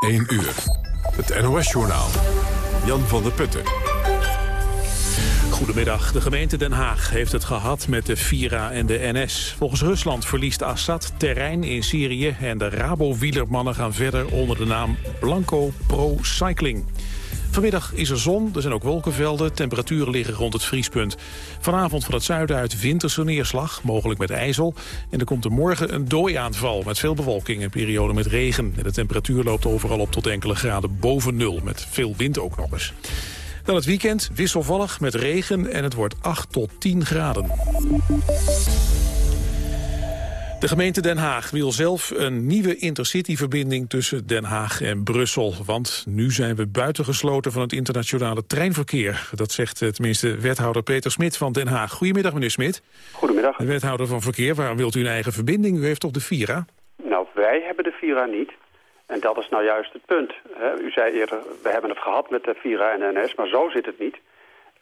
1 uur. Het NOS-journaal. Jan van der Putten. Goedemiddag. De gemeente Den Haag heeft het gehad met de Vira en de NS. Volgens Rusland verliest Assad terrein in Syrië... en de Rabo-wielermannen gaan verder onder de naam Blanco Pro Cycling. Vanmiddag is er zon, er zijn ook wolkenvelden, temperaturen liggen rond het vriespunt. Vanavond van het zuiden uit winterse neerslag, mogelijk met ijzel. En er komt er morgen een dooiaanval met veel bewolking en periode met regen. En de temperatuur loopt overal op tot enkele graden boven nul, met veel wind ook nog eens. Dan het weekend wisselvallig met regen en het wordt 8 tot 10 graden. De gemeente Den Haag wil zelf een nieuwe intercity-verbinding tussen Den Haag en Brussel. Want nu zijn we buitengesloten van het internationale treinverkeer. Dat zegt eh, tenminste wethouder Peter Smit van Den Haag. Goedemiddag, meneer Smit. Goedemiddag. De wethouder van Verkeer, waarom wilt u een eigen verbinding? U heeft toch de Vira? Nou, wij hebben de Vira niet. En dat is nou juist het punt. U zei eerder, we hebben het gehad met de Vira en de NS, maar zo zit het niet.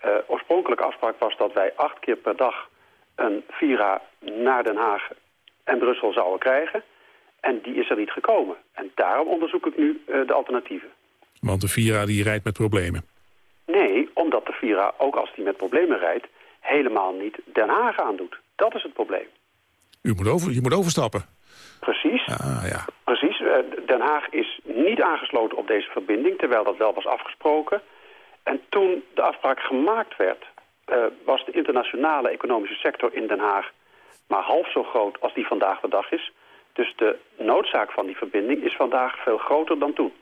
Uh, oorspronkelijke afspraak was dat wij acht keer per dag een Vira naar Den Haag en Brussel zouden krijgen. En die is er niet gekomen. En daarom onderzoek ik nu uh, de alternatieven. Want de Vira die rijdt met problemen? Nee, omdat de Vira, ook als die met problemen rijdt... helemaal niet Den Haag aandoet. Dat is het probleem. U moet over, je moet overstappen? Precies. Ah, ja. Precies. Uh, Den Haag is niet aangesloten op deze verbinding... terwijl dat wel was afgesproken. En toen de afspraak gemaakt werd... Uh, was de internationale economische sector in Den Haag maar half zo groot als die vandaag de dag is. Dus de noodzaak van die verbinding is vandaag veel groter dan toen.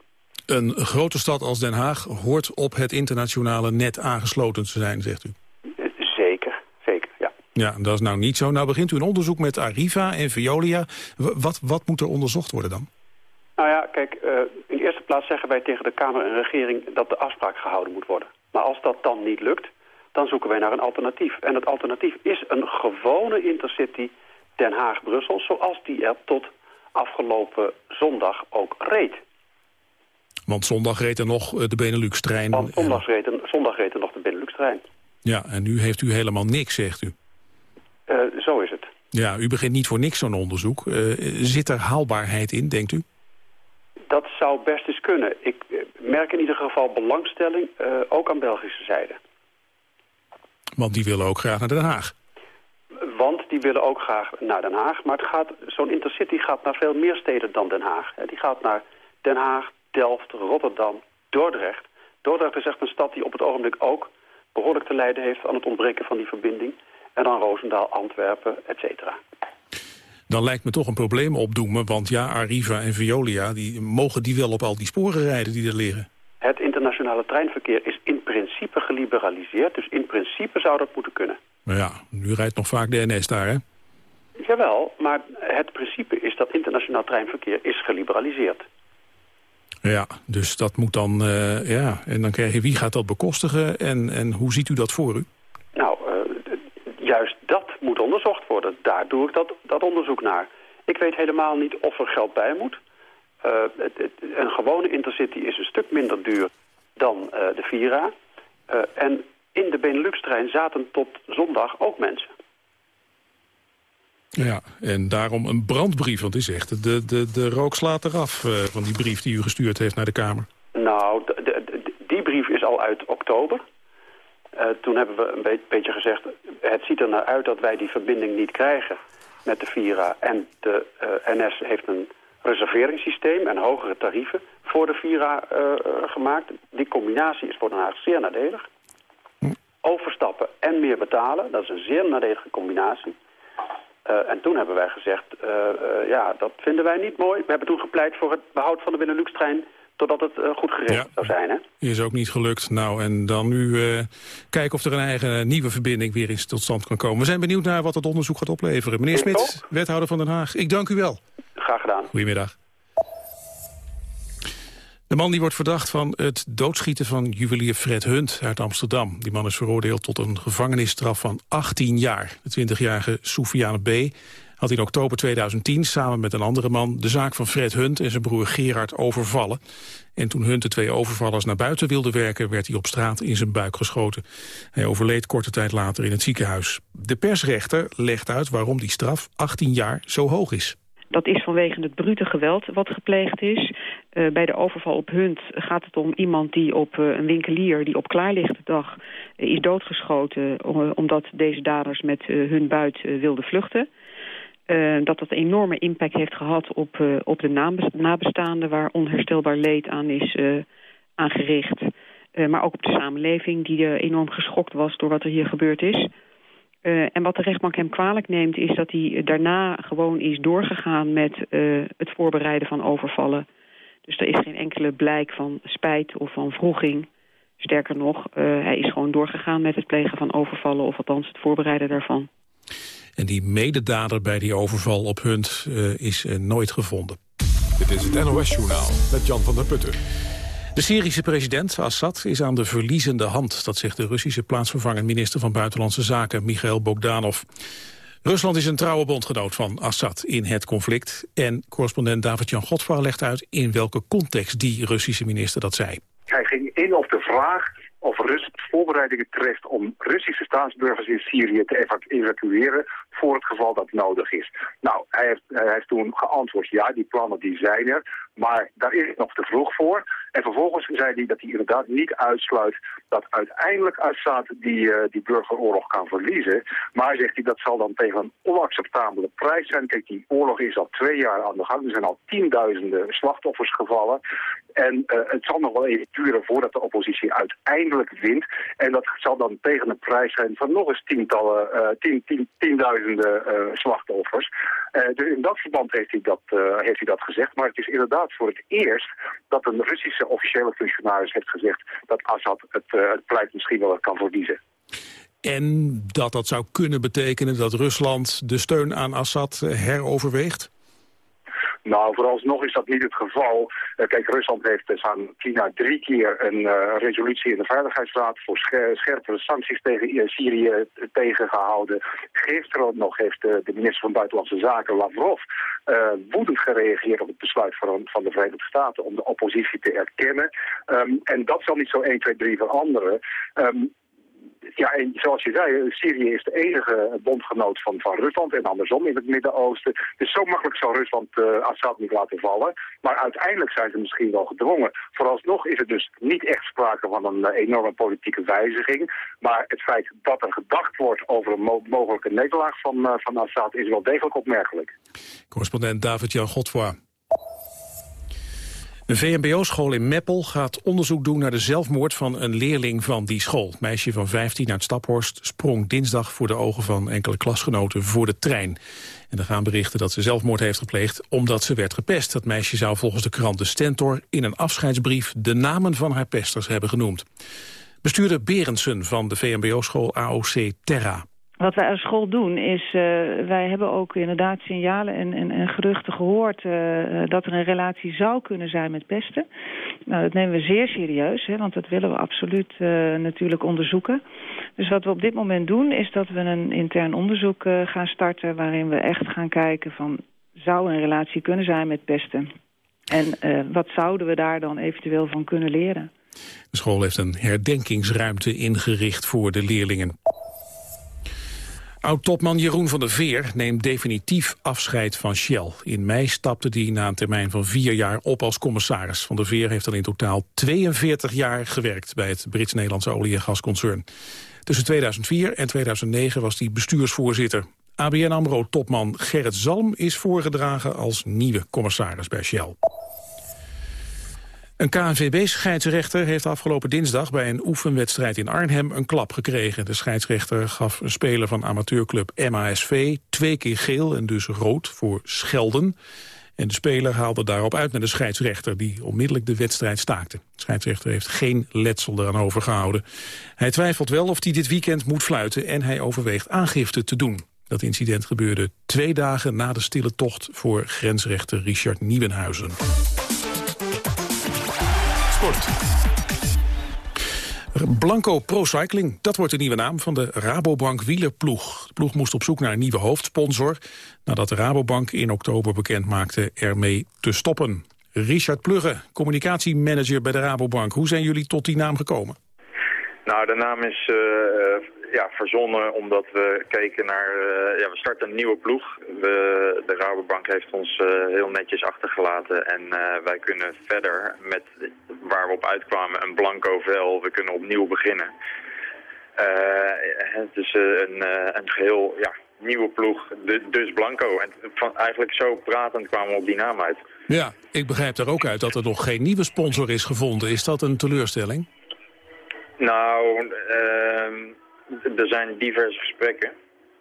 Een grote stad als Den Haag hoort op het internationale net aangesloten te zijn, zegt u? Zeker, zeker, ja. Ja, dat is nou niet zo. Nou begint u een onderzoek met Arriva en Veolia. Wat, wat moet er onderzocht worden dan? Nou ja, kijk, uh, in de eerste plaats zeggen wij tegen de Kamer en regering dat de afspraak gehouden moet worden. Maar als dat dan niet lukt, dan zoeken wij naar een alternatief. En het alternatief is een gewone intercity Den Haag-Brussel... zoals die er tot afgelopen zondag ook reed. Want zondag reed er nog eh, de Benelux-trein. Want zondag reed, er, zondag reed er nog de Benelux-trein. Ja, en nu heeft u helemaal niks, zegt u. Uh, zo is het. Ja, u begint niet voor niks zo'n onderzoek. Uh, zit er haalbaarheid in, denkt u? Dat zou best eens kunnen. Ik merk in ieder geval belangstelling, ook aan Belgische zijde. Want die willen ook graag naar Den Haag. Want die willen ook graag naar Den Haag. Maar zo'n intercity gaat naar veel meer steden dan Den Haag. Die gaat naar Den Haag, Delft, Rotterdam, Dordrecht. Dordrecht is echt een stad die op het ogenblik ook behoorlijk te lijden heeft aan het ontbreken van die verbinding. En dan Roosendaal, Antwerpen, et cetera. Dan lijkt me toch een probleem opdoemen, want ja, Arriva en Veolia... Die, mogen die wel op al die sporen rijden die er liggen? Het internationale treinverkeer is in principe geliberaliseerd. Dus in principe zou dat moeten kunnen. Maar ja, nu rijdt nog vaak de NS daar, hè? Jawel, maar het principe is dat internationaal treinverkeer is geliberaliseerd. Ja, dus dat moet dan, uh, ja, en dan krijg je wie gaat dat bekostigen en, en hoe ziet u dat voor u? Nou, uh, juist dat moet onderzocht worden. Daar doe ik dat, dat onderzoek naar. Ik weet helemaal niet of er geld bij moet. Uh, het, het, een gewone intercity is een stuk minder duur dan uh, de Vira. Uh, en in de Benelux-trein zaten tot zondag ook mensen. Ja, en daarom een brandbrief, want u zegt, de, de, de rook slaat eraf van die brief die u gestuurd heeft naar de Kamer. Nou, de, de, die brief is al uit oktober. Toen hebben we een be beetje gezegd, het ziet er naar uit dat wij die verbinding niet krijgen met de Vira. En de NS heeft een reserveringssysteem en hogere tarieven voor de Vira uh, gemaakt. Die combinatie is voor Den Haag zeer nadelig. Overstappen en meer betalen, dat is een zeer nadelige combinatie. Uh, en toen hebben wij gezegd, ja, dat vinden wij niet mooi. We hebben toen gepleit voor het behoud van de Benelux-trein totdat het uh, goed geregeld ja. zou zijn. Hè? Is ook niet gelukt. Nou, en dan nu uh, kijken of er een eigen nieuwe verbinding weer eens tot stand kan komen. We zijn benieuwd naar wat het onderzoek gaat opleveren. Meneer Smit, wethouder van Den Haag, ik dank u wel. Gedaan. Goedemiddag. De man die wordt verdacht van het doodschieten van juwelier Fred Hunt uit Amsterdam. Die man is veroordeeld tot een gevangenisstraf van 18 jaar. De 20-jarige Soufiane B. had in oktober 2010 samen met een andere man... de zaak van Fred Hunt en zijn broer Gerard overvallen. En toen Hunt de twee overvallers naar buiten wilde werken... werd hij op straat in zijn buik geschoten. Hij overleed korte tijd later in het ziekenhuis. De persrechter legt uit waarom die straf 18 jaar zo hoog is. Dat is vanwege het brute geweld wat gepleegd is. bij de overval op Hunt gaat het om iemand die op een winkelier... die op klaarlichte dag is doodgeschoten... omdat deze daders met hun buit wilden vluchten. dat dat enorme impact heeft gehad op, op de nabestaanden... waar onherstelbaar leed aan is aangericht... Maar ook op de samenleving die enorm geschokt was door wat er hier gebeurd is. Uh, en wat de rechtbank hem kwalijk neemt is dat hij daarna gewoon is doorgegaan met het voorbereiden van overvallen. Dus er is geen enkele blijk van spijt of van vroeging. Sterker nog, hij is gewoon doorgegaan met het plegen van overvallen of althans het voorbereiden daarvan. En die mededader bij die overval op Hunt is nooit gevonden. Dit is het NOS Journaal met Jan van der Putten. De Syrische president Assad is aan de verliezende hand. Dat zegt de Russische plaatsvervangend minister van Buitenlandse Zaken, Michail Bogdanov. Rusland is een trouwe bondgenoot van Assad in het conflict. En correspondent David-Jan Godfra legt uit in welke context die Russische minister dat zei. Hij ging in op de vraag of Rusland voorbereidingen treft om Russische staatsburgers in Syrië te evacueren voor het geval dat nodig is. Nou, hij heeft, hij heeft toen geantwoord, ja, die plannen die zijn er, maar daar is het nog te vroeg voor. En vervolgens zei hij dat hij inderdaad niet uitsluit dat uiteindelijk Assad die, uh, die burgeroorlog kan verliezen. Maar zegt hij dat zal dan tegen een onacceptabele prijs zijn. Kijk, die oorlog is al twee jaar aan de gang. Er zijn al tienduizenden slachtoffers gevallen. En uh, het zal nog wel even duren voordat de oppositie uiteindelijk wint. En dat zal dan tegen een prijs zijn van nog eens tientallen, uh, tien, tien, tienduizenden slachtoffers. dus in dat verband heeft hij dat, heeft hij dat gezegd. Maar het is inderdaad voor het eerst dat een Russische officiële functionaris heeft gezegd dat Assad het, het pleit misschien wel kan verliezen. En dat dat zou kunnen betekenen dat Rusland de steun aan Assad eh, heroverweegt? Nou, vooralsnog is dat niet het geval. Uh, kijk, Rusland heeft uh, samen China drie keer een uh, resolutie in de Veiligheidsraad voor scher scherpere sancties tegen Syrië tegengehouden. Gisteren nog heeft de minister van Buitenlandse Zaken, Lavrov, woedend gereageerd op het besluit van, van, de Verenigde Staten om de oppositie te erkennen. Um, en dat zal niet zo 1, 2, 3 veranderen. Um, ja, en zoals je zei, Syrië is de enige bondgenoot van, van Rusland en andersom in het Midden-Oosten. Dus zo makkelijk zal Rusland uh, Assad niet laten vallen. Maar uiteindelijk zijn ze misschien wel gedwongen. Vooralsnog is het dus niet echt sprake van een uh, enorme politieke wijziging. Maar het feit dat er gedacht wordt over een mo mogelijke nederlaag van, van Assad is wel degelijk opmerkelijk. Correspondent David-Jan Godfoy. Een VMBO-school in Meppel gaat onderzoek doen naar de zelfmoord van een leerling van die school. Meisje van 15 uit Staphorst sprong dinsdag voor de ogen van enkele klasgenoten voor de trein. En er gaan berichten dat ze zelfmoord heeft gepleegd omdat ze werd gepest. Dat meisje zou volgens de krant De Stentor in een afscheidsbrief de namen van haar pesters hebben genoemd. Bestuurder Berendsen van de VMBO-school AOC Terra. Wat wij als school doen is, uh, wij hebben ook inderdaad signalen en, en, en geruchten gehoord uh, dat er een relatie zou kunnen zijn met pesten. Nou, dat nemen we zeer serieus, hè, want dat willen we absoluut uh, natuurlijk onderzoeken. Dus wat we op dit moment doen is dat we een intern onderzoek gaan starten waarin we echt gaan kijken van zou een relatie kunnen zijn met pesten. En wat zouden we daar dan eventueel van kunnen leren? De school heeft een herdenkingsruimte ingericht voor de leerlingen. Oud-topman Jeroen van der Veer neemt definitief afscheid van Shell. In mei stapte hij na een termijn van vier jaar op als commissaris. Van der Veer heeft al in totaal 42 jaar gewerkt... bij het Brits-Nederlandse olie- en gasconcern. Tussen 2004 en 2009 was hij bestuursvoorzitter. ABN AMRO-topman Gerrit Zalm is voorgedragen als nieuwe commissaris bij Shell. Een KNVB-scheidsrechter heeft afgelopen dinsdag bij een oefenwedstrijd in Arnhem een klap gekregen. De scheidsrechter gaf een speler van amateurclub MASV twee keer geel en dus rood voor schelden. En de speler haalde daarop uit naar de scheidsrechter die onmiddellijk de wedstrijd staakte. De scheidsrechter heeft geen letsel eraan overgehouden. Hij twijfelt wel of hij dit weekend moet fluiten en hij overweegt aangifte te doen. Dat incident gebeurde twee dagen na de stille tocht voor grensrechter Richard Nieuwenhuizen. Blanco Pro Cycling, dat wordt de nieuwe naam van de Rabobank wielerploeg. De ploeg moest op zoek naar een nieuwe hoofdsponsor... nadat de Rabobank in oktober bekend maakte ermee te stoppen. Richard Plugge, communicatiemanager bij de Rabobank. Hoe zijn jullie tot die naam gekomen? Nou, de naam is uh, ja, verzonnen omdat we keken naar... Uh, ja, we starten een nieuwe ploeg. We, de Rabobank heeft ons heel netjes achtergelaten. En wij kunnen verder met waar we op uitkwamen, een blanco vel. We kunnen opnieuw beginnen. het is een, een geheel ja, nieuwe ploeg, dus blanco. En van, eigenlijk zo pratend kwamen we op die naam uit. Ja, ik begrijp er ook uit dat er nog geen nieuwe sponsor is gevonden. Is dat een teleurstelling? Nou, uh, er zijn diverse gesprekken.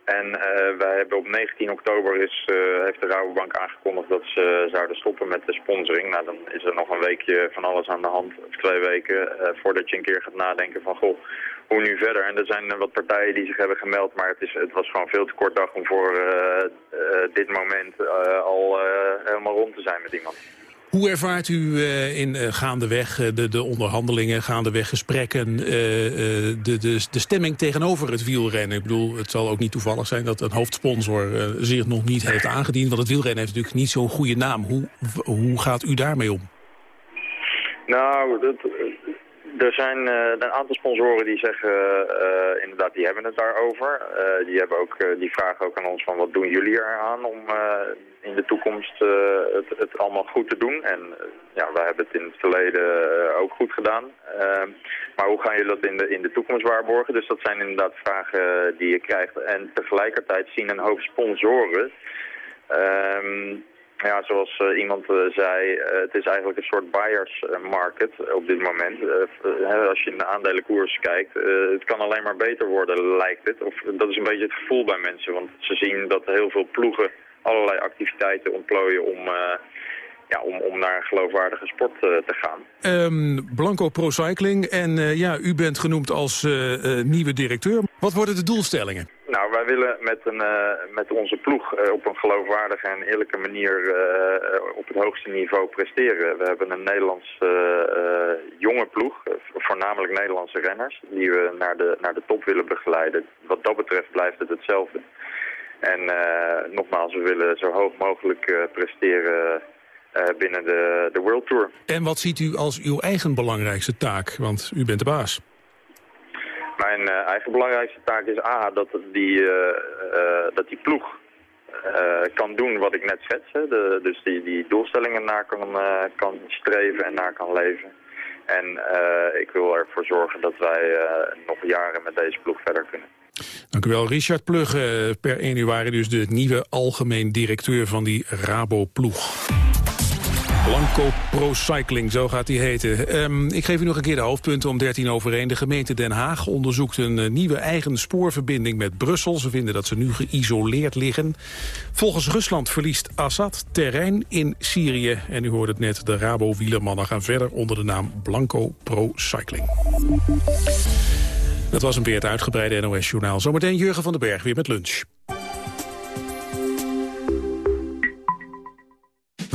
En uh, wij hebben op 19 oktober is, uh, heeft de Rabobank aangekondigd dat ze zouden stoppen met de sponsoring. Nou, dan is er nog een weekje van alles aan de hand, of twee weken, voordat je een keer gaat nadenken van, goh, hoe nu verder? En er zijn wat partijen die zich hebben gemeld, maar het, is, het was gewoon veel te kort dag om voor dit moment al helemaal rond te zijn met iemand. Hoe ervaart u uh, in uh, gaandeweg uh, de, de onderhandelingen, gaandeweg gesprekken, de, de, de stemming tegenover het wielrennen? Ik bedoel, het zal ook niet toevallig zijn dat een hoofdsponsor zich nog niet heeft aangediend, want het wielrennen heeft natuurlijk niet zo'n goede naam. Hoe, hoe gaat u daarmee om? Nou, dat, er zijn een aantal sponsoren die zeggen, uh, inderdaad, die hebben het daarover. Uh, die, hebben ook, die vragen ook aan ons van wat doen jullie eraan om in de toekomst het, het, allemaal goed te doen. En ja, wij hebben het in het verleden ook goed gedaan. maar hoe gaan jullie dat in de, in de toekomst waarborgen? Dus dat zijn inderdaad vragen die je krijgt. En tegelijkertijd zien een hoop sponsoren... Ehm, ja, zoals uh, iemand uh, zei, uh, het is eigenlijk een soort buyers market op dit moment. als je in de aandelenkoers kijkt, het kan alleen maar beter worden, lijkt het. Of, dat is een beetje het gevoel bij mensen, want ze zien dat heel veel ploegen allerlei activiteiten ontplooien om ja, om, om naar een geloofwaardige sport te gaan. Um, Blanco Pro Cycling en ja, u bent genoemd als nieuwe directeur. Wat worden de doelstellingen? Willen met, een, met onze ploeg op een geloofwaardige en eerlijke manier op het hoogste niveau presteren. We hebben een Nederlands jonge ploeg, voornamelijk Nederlandse renners, die we naar de, naar de top willen begeleiden. Wat dat betreft blijft het hetzelfde. En nogmaals, we willen zo hoog mogelijk presteren binnen de, de World Tour. En wat ziet u als uw eigen belangrijkste taak? Want u bent de baas. Mijn uh, eigen belangrijkste taak is A, dat die, uh, dat die ploeg kan doen wat ik net schetste. De, dus die, die doelstellingen naar kan, kan streven en naar kan leven. En ik wil ervoor zorgen dat wij nog jaren met deze ploeg verder kunnen. Dank u wel, Richard Plugge. Per 1 januari dus de nieuwe algemeen directeur van die Rabo-ploeg. Blanco Pro Cycling, zo gaat hij heten. Um, ik geef u nog een keer de hoofdpunten om 13 over 1. De gemeente Den Haag onderzoekt een uh, nieuwe eigen spoorverbinding met Brussel. Ze vinden dat ze nu geïsoleerd liggen. Volgens Rusland verliest Assad terrein in Syrië. En u hoort het net, de Rabo-wielermannen gaan verder onder de naam Blanco Pro Cycling. Dat was een weer het uitgebreide NOS-journaal. Zometeen Jurgen van den Berg weer met lunch.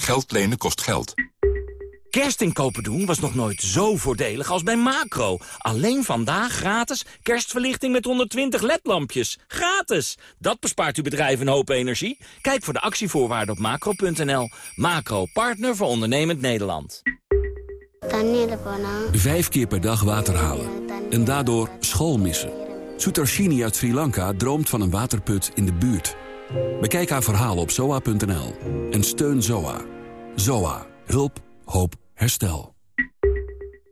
Geld lenen kost geld. Kerstinkopen doen was nog nooit zo voordelig als bij Macro. Alleen vandaag gratis kerstverlichting met 120 ledlampjes. Gratis! Dat bespaart uw bedrijf een hoop energie. Kijk voor de actievoorwaarden op macro.nl. Macro, partner voor ondernemend Nederland. Vijf keer per dag water halen. En daardoor school missen. Sutarshini uit Sri Lanka droomt van een waterput in de buurt. Bekijk haar verhaal op zoa.nl en steun ZOA. ZOA. Hulp. Hoop. Herstel.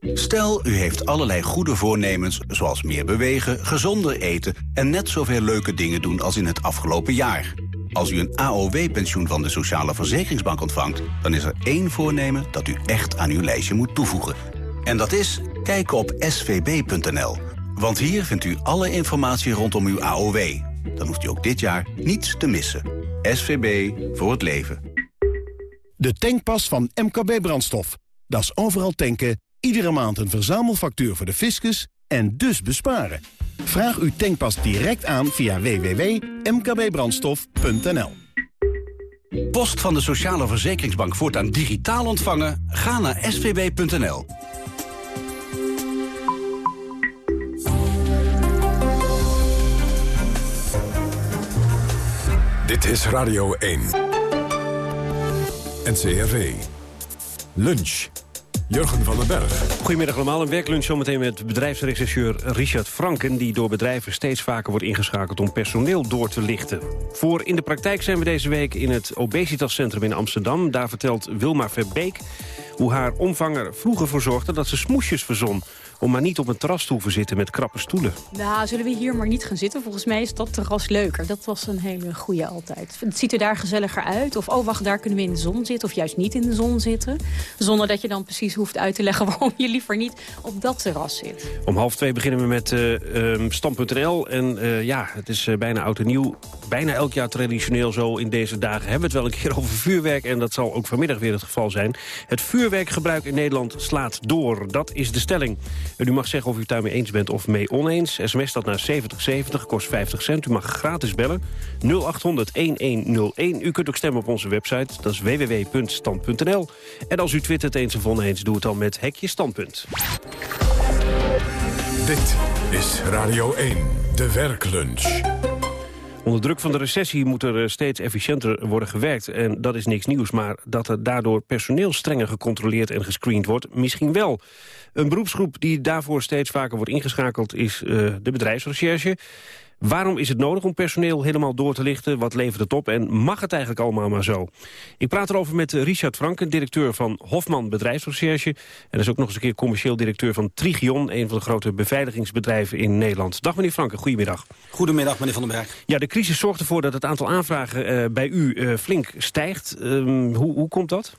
Stel, u heeft allerlei goede voornemens, zoals meer bewegen, gezonder eten... en net zoveel leuke dingen doen als in het afgelopen jaar. Als u een AOW-pensioen van de Sociale Verzekeringsbank ontvangt... dan is er één voornemen dat u echt aan uw lijstje moet toevoegen. En dat is kijken op svb.nl. Want hier vindt u alle informatie rondom uw AOW. Dan hoeft u ook dit jaar niets te missen. SVB voor het leven. De tankpas van MKB Brandstof. Dat is overal tanken, iedere maand een verzamelfactuur voor de fiscus en dus besparen. Vraag uw tankpas direct aan via www.mkbbrandstof.nl. Post van de Sociale Verzekeringsbank voortaan digitaal ontvangen? Ga naar svb.nl. Dit is Radio 1. NCRV. Lunch. Jurgen van den Berg. Goedemiddag allemaal. Een werklunch zometeen met bedrijfsregisseur Richard Franken... die door bedrijven steeds vaker wordt ingeschakeld om personeel door te lichten. Voor In de Praktijk zijn we deze week in het Obesitascentrum in Amsterdam. Daar vertelt Wilma Verbeek hoe haar omvanger vroeger voor zorgde... dat ze smoesjes verzon om maar niet op een terras te hoeven zitten met krappe stoelen. Nou, zullen we hier maar niet gaan zitten? Volgens mij is dat terras leuker. Dat was een hele goede altijd. Het ziet er daar gezelliger uit. Of, oh wacht, daar kunnen we in de zon zitten. Of juist niet in de zon zitten. Zonder dat je dan precies hoeft uit te leggen... waarom je liever niet op dat terras zit. Om half twee beginnen we met uh, Stam.nl. En uh, ja, het is uh, bijna oud en nieuw. Bijna elk jaar traditioneel zo in deze dagen hebben we het wel een keer over vuurwerk. En dat zal ook vanmiddag weer het geval zijn. Het vuurwerkgebruik in Nederland slaat door. Dat is de stelling. En u mag zeggen of u het daarmee eens bent of mee oneens. SMS dat naar 7070, kost 50 cent. U mag gratis bellen. 0800-1101. U kunt ook stemmen op onze website. Dat is www.stand.nl. En als u twittert eens of oneens, doe het dan met Hekje Standpunt. Dit is Radio 1, de werklunch. Onder druk van de recessie moet er eh, steeds efficiënter worden gewerkt. En dat is niks nieuws, maar dat er daardoor personeel strenger gecontroleerd en gescreend wordt, misschien wel. Een beroepsgroep die daarvoor steeds vaker wordt ingeschakeld is uh, de bedrijfsrecherche. Waarom is het nodig om personeel helemaal door te lichten? Wat levert het op en mag het eigenlijk allemaal maar zo? Ik praat erover met Richard Franken, directeur van Hofman Bedrijfsrecherche. En is ook nog eens een keer commercieel directeur van Trigion... een van de grote beveiligingsbedrijven in Nederland. Dag meneer Franken, goedemiddag. Goedemiddag meneer Van den Berg. Ja, de crisis zorgt ervoor dat het aantal aanvragen uh, bij u uh, flink stijgt. Um, hoe, hoe komt dat?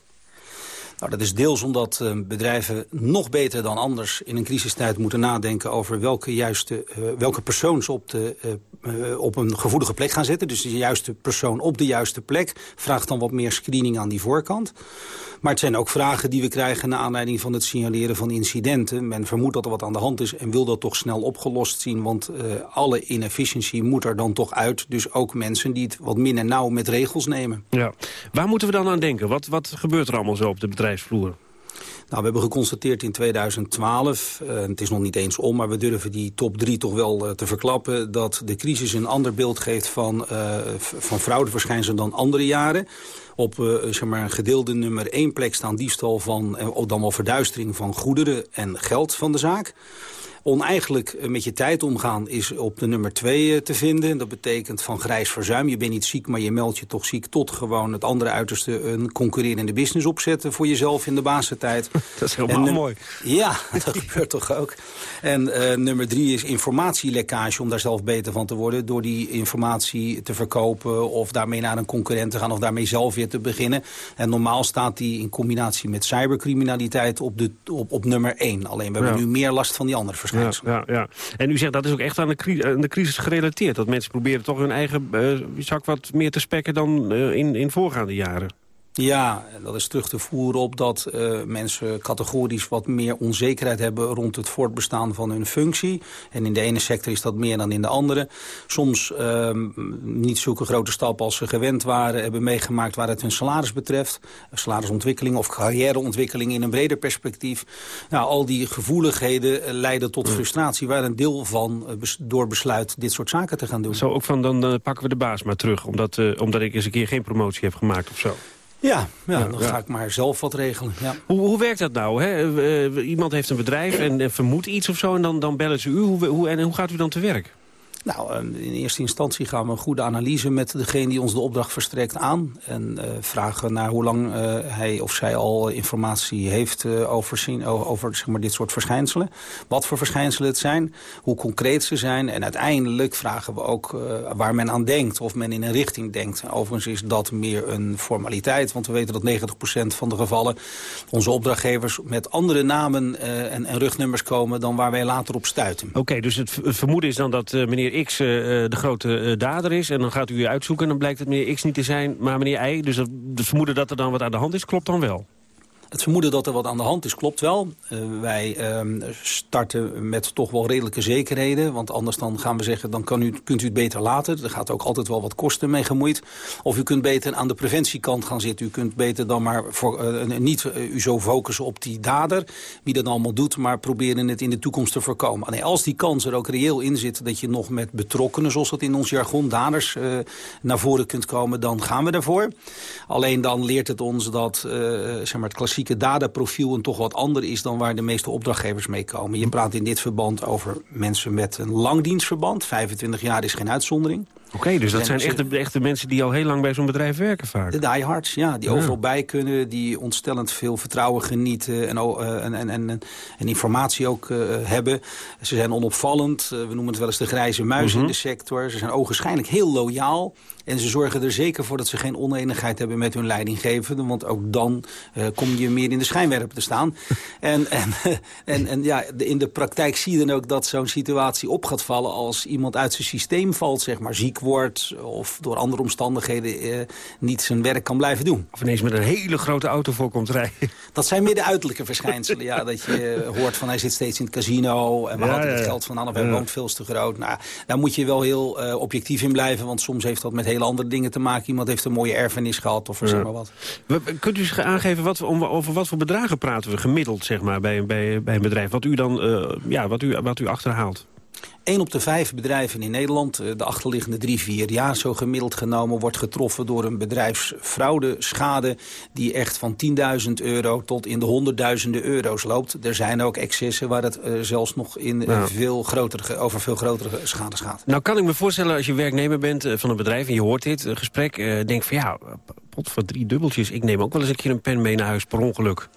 Nou, dat is deels omdat uh, bedrijven nog beter dan anders in een crisistijd moeten nadenken over welke, juiste, uh, welke persoon ze op, de, uh, op een gevoelige plek gaan zetten. Dus de juiste persoon op de juiste plek vraagt dan wat meer screening aan die voorkant. Maar het zijn ook vragen die we krijgen naar aanleiding van het signaleren van incidenten. Men vermoedt dat er wat aan de hand is en wil dat toch snel opgelost zien. Want uh, alle inefficiëntie moet er dan toch uit. Dus ook mensen die het wat minder nauw met regels nemen. Ja. Waar moeten we dan aan denken? Wat, wat gebeurt er allemaal zo op de bedrijfsvloer? Nou, we hebben geconstateerd in 2012, uh, het is nog niet eens om... maar we durven die top 3 toch wel uh, te verklappen... dat de crisis een ander beeld geeft van, uh, van fraudeverschijnselen dan andere jaren op uh, zeg maar gedeelde nummer één plek staan diefstal van, uh, dan wel verduistering van goederen en geld van de zaak. Oneigenlijk met je tijd omgaan is op de nummer twee te vinden. Dat betekent van grijs verzuim. Je bent niet ziek, maar je meldt je toch ziek... tot gewoon het andere uiterste een concurrerende business opzetten... voor jezelf in de basentijd. Dat is helemaal en, mooi. Ja, dat gebeurt toch ook. En uh, nummer drie is informatielekkage... om daar zelf beter van te worden... door die informatie te verkopen... of daarmee naar een concurrent te gaan... of daarmee zelf weer te beginnen. En normaal staat die in combinatie met cybercriminaliteit... op, de, op, op nummer één. Alleen we hebben nu meer last van die andere Ja, ja, ja. En u zegt dat is ook echt aan de, aan de crisis gerelateerd. Dat mensen proberen toch hun eigen uh, zak wat meer te spekken dan uh, in, in voorgaande jaren. Ja, dat is terug te voeren op dat uh, mensen categorisch wat meer onzekerheid hebben rond het voortbestaan van hun functie. En in de ene sector is dat meer dan in de andere. Soms uh, niet zulke grote stappen als ze gewend waren, hebben meegemaakt waar het hun salaris betreft. Salarisontwikkeling of carrièreontwikkeling in een breder perspectief. Nou, al die gevoeligheden leiden tot frustratie, waar een deel van uh, bes door besluit dit soort zaken te gaan doen. Zo ook van, dan pakken we de baas maar terug, omdat, omdat ik eens een keer geen promotie heb gemaakt of zo. Ja, ja, dan ga ik maar zelf wat regelen. Ja. Hoe, hoe werkt dat nou? Hè? Uh, iemand heeft een bedrijf en vermoedt iets of zo... en dan, dan bellen ze u. Hoe, hoe, en hoe gaat u dan te werk? Nou, eh, in eerste instantie gaan we een goede analyse met degene die ons de opdracht verstrekt aan. En uh, vragen naar hoe lang uh, hij of zij al informatie heeft uh, over, zien, over zeg maar, dit soort verschijnselen. Wat voor verschijnselen het zijn, hoe concreet ze zijn. En uiteindelijk vragen we ook waar men aan denkt of men in een richting denkt. Overigens is dat meer een formaliteit, want we weten dat 90% van de gevallen onze opdrachtgevers met andere namen en, en, rugnummers komen dan waar wij later op stuiten. Oké, dus het, het vermoeden is dan dat meneer X uh, de grote uh, dader is. En dan gaat u uitzoeken en dan blijkt het meneer X niet te zijn, maar meneer Y. Dus het vermoeden dat er dan wat aan de hand is, klopt dan wel? Het vermoeden dat er wat aan de hand is, klopt wel. Uh, wij uh, starten met toch wel redelijke zekerheden. Want anders dan gaan we zeggen, dan kan u, kunt u het beter laten. Er gaat ook altijd wel wat kosten mee gemoeid. Of u kunt beter aan de preventiekant gaan zitten. U kunt beter dan maar voor, uh, niet u zo focussen op die dader. Wie dat allemaal doet, maar proberen het in de toekomst te voorkomen. Als die kans er ook reëel in zit dat je nog met betrokkenen... zoals dat in ons jargon, daders, naar voren kunt komen... dan gaan we daarvoor. Alleen dan leert het ons dat zeg maar, het klassieke klassieke dadaprofiel een toch wat ander is... dan waar de meeste opdrachtgevers mee komen. Je praat in dit verband over mensen met een langdienstverband. 25 jaar is geen uitzondering. Oké, dus dat zijn echt de, echt de mensen die al heel lang bij zo'n bedrijf werken vaak? De diehards, ja. Die overal bij kunnen, die ontstellend veel vertrouwen genieten... en, uh, en, en, en, en, informatie ook uh, hebben. Ze zijn onopvallend, uh, we noemen het wel eens de grijze muis mm -hmm. in de sector. Ze zijn ogenschijnlijk heel loyaal. En ze zorgen er zeker voor dat ze geen oneenigheid hebben met hun leidinggevende. Want ook dan uh, kom je meer in de schijnwerper te staan. en, en, en, en ja, in de praktijk zie je dan ook dat zo'n situatie op gaat vallen... als iemand uit zijn systeem valt, zeg maar, ziek wordt... of door andere omstandigheden uh, niet zijn werk kan blijven doen. Of ineens met een hele grote auto voor komt rijden. Dat zijn meer de uiterlijke verschijnselen. ja, dat je hoort van hij zit steeds in het casino... en waar ja, had hij het geld vandaan of hij woont veel te groot. Nou, daar moet je wel heel uh, objectief in blijven... want soms heeft dat met hele andere dingen te maken. Iemand heeft een mooie erfenis gehad of zeg maar wat. Kunt u zich aangeven wat, om, over wat voor bedragen praten we gemiddeld zeg maar, bij, bij, bij een bedrijf? Wat u dan ja, wat u, wat u achterhaalt? 1 op de vijf bedrijven in Nederland, de achterliggende drie, vier jaar zo gemiddeld genomen, wordt getroffen door een bedrijfsfraude schade die echt van 10.000 euro tot in de honderdduizenden euro's loopt. Er zijn ook excessen waar het uh, zelfs nog in ja. veel grotere, over veel grotere schades gaat. Nou kan ik me voorstellen als je werknemer bent uh, van een bedrijf en je hoort dit uh, gesprek, denk van ja, pot voor drie dubbeltjes, ik neem ook wel eens een keer een pen mee naar huis per ongeluk.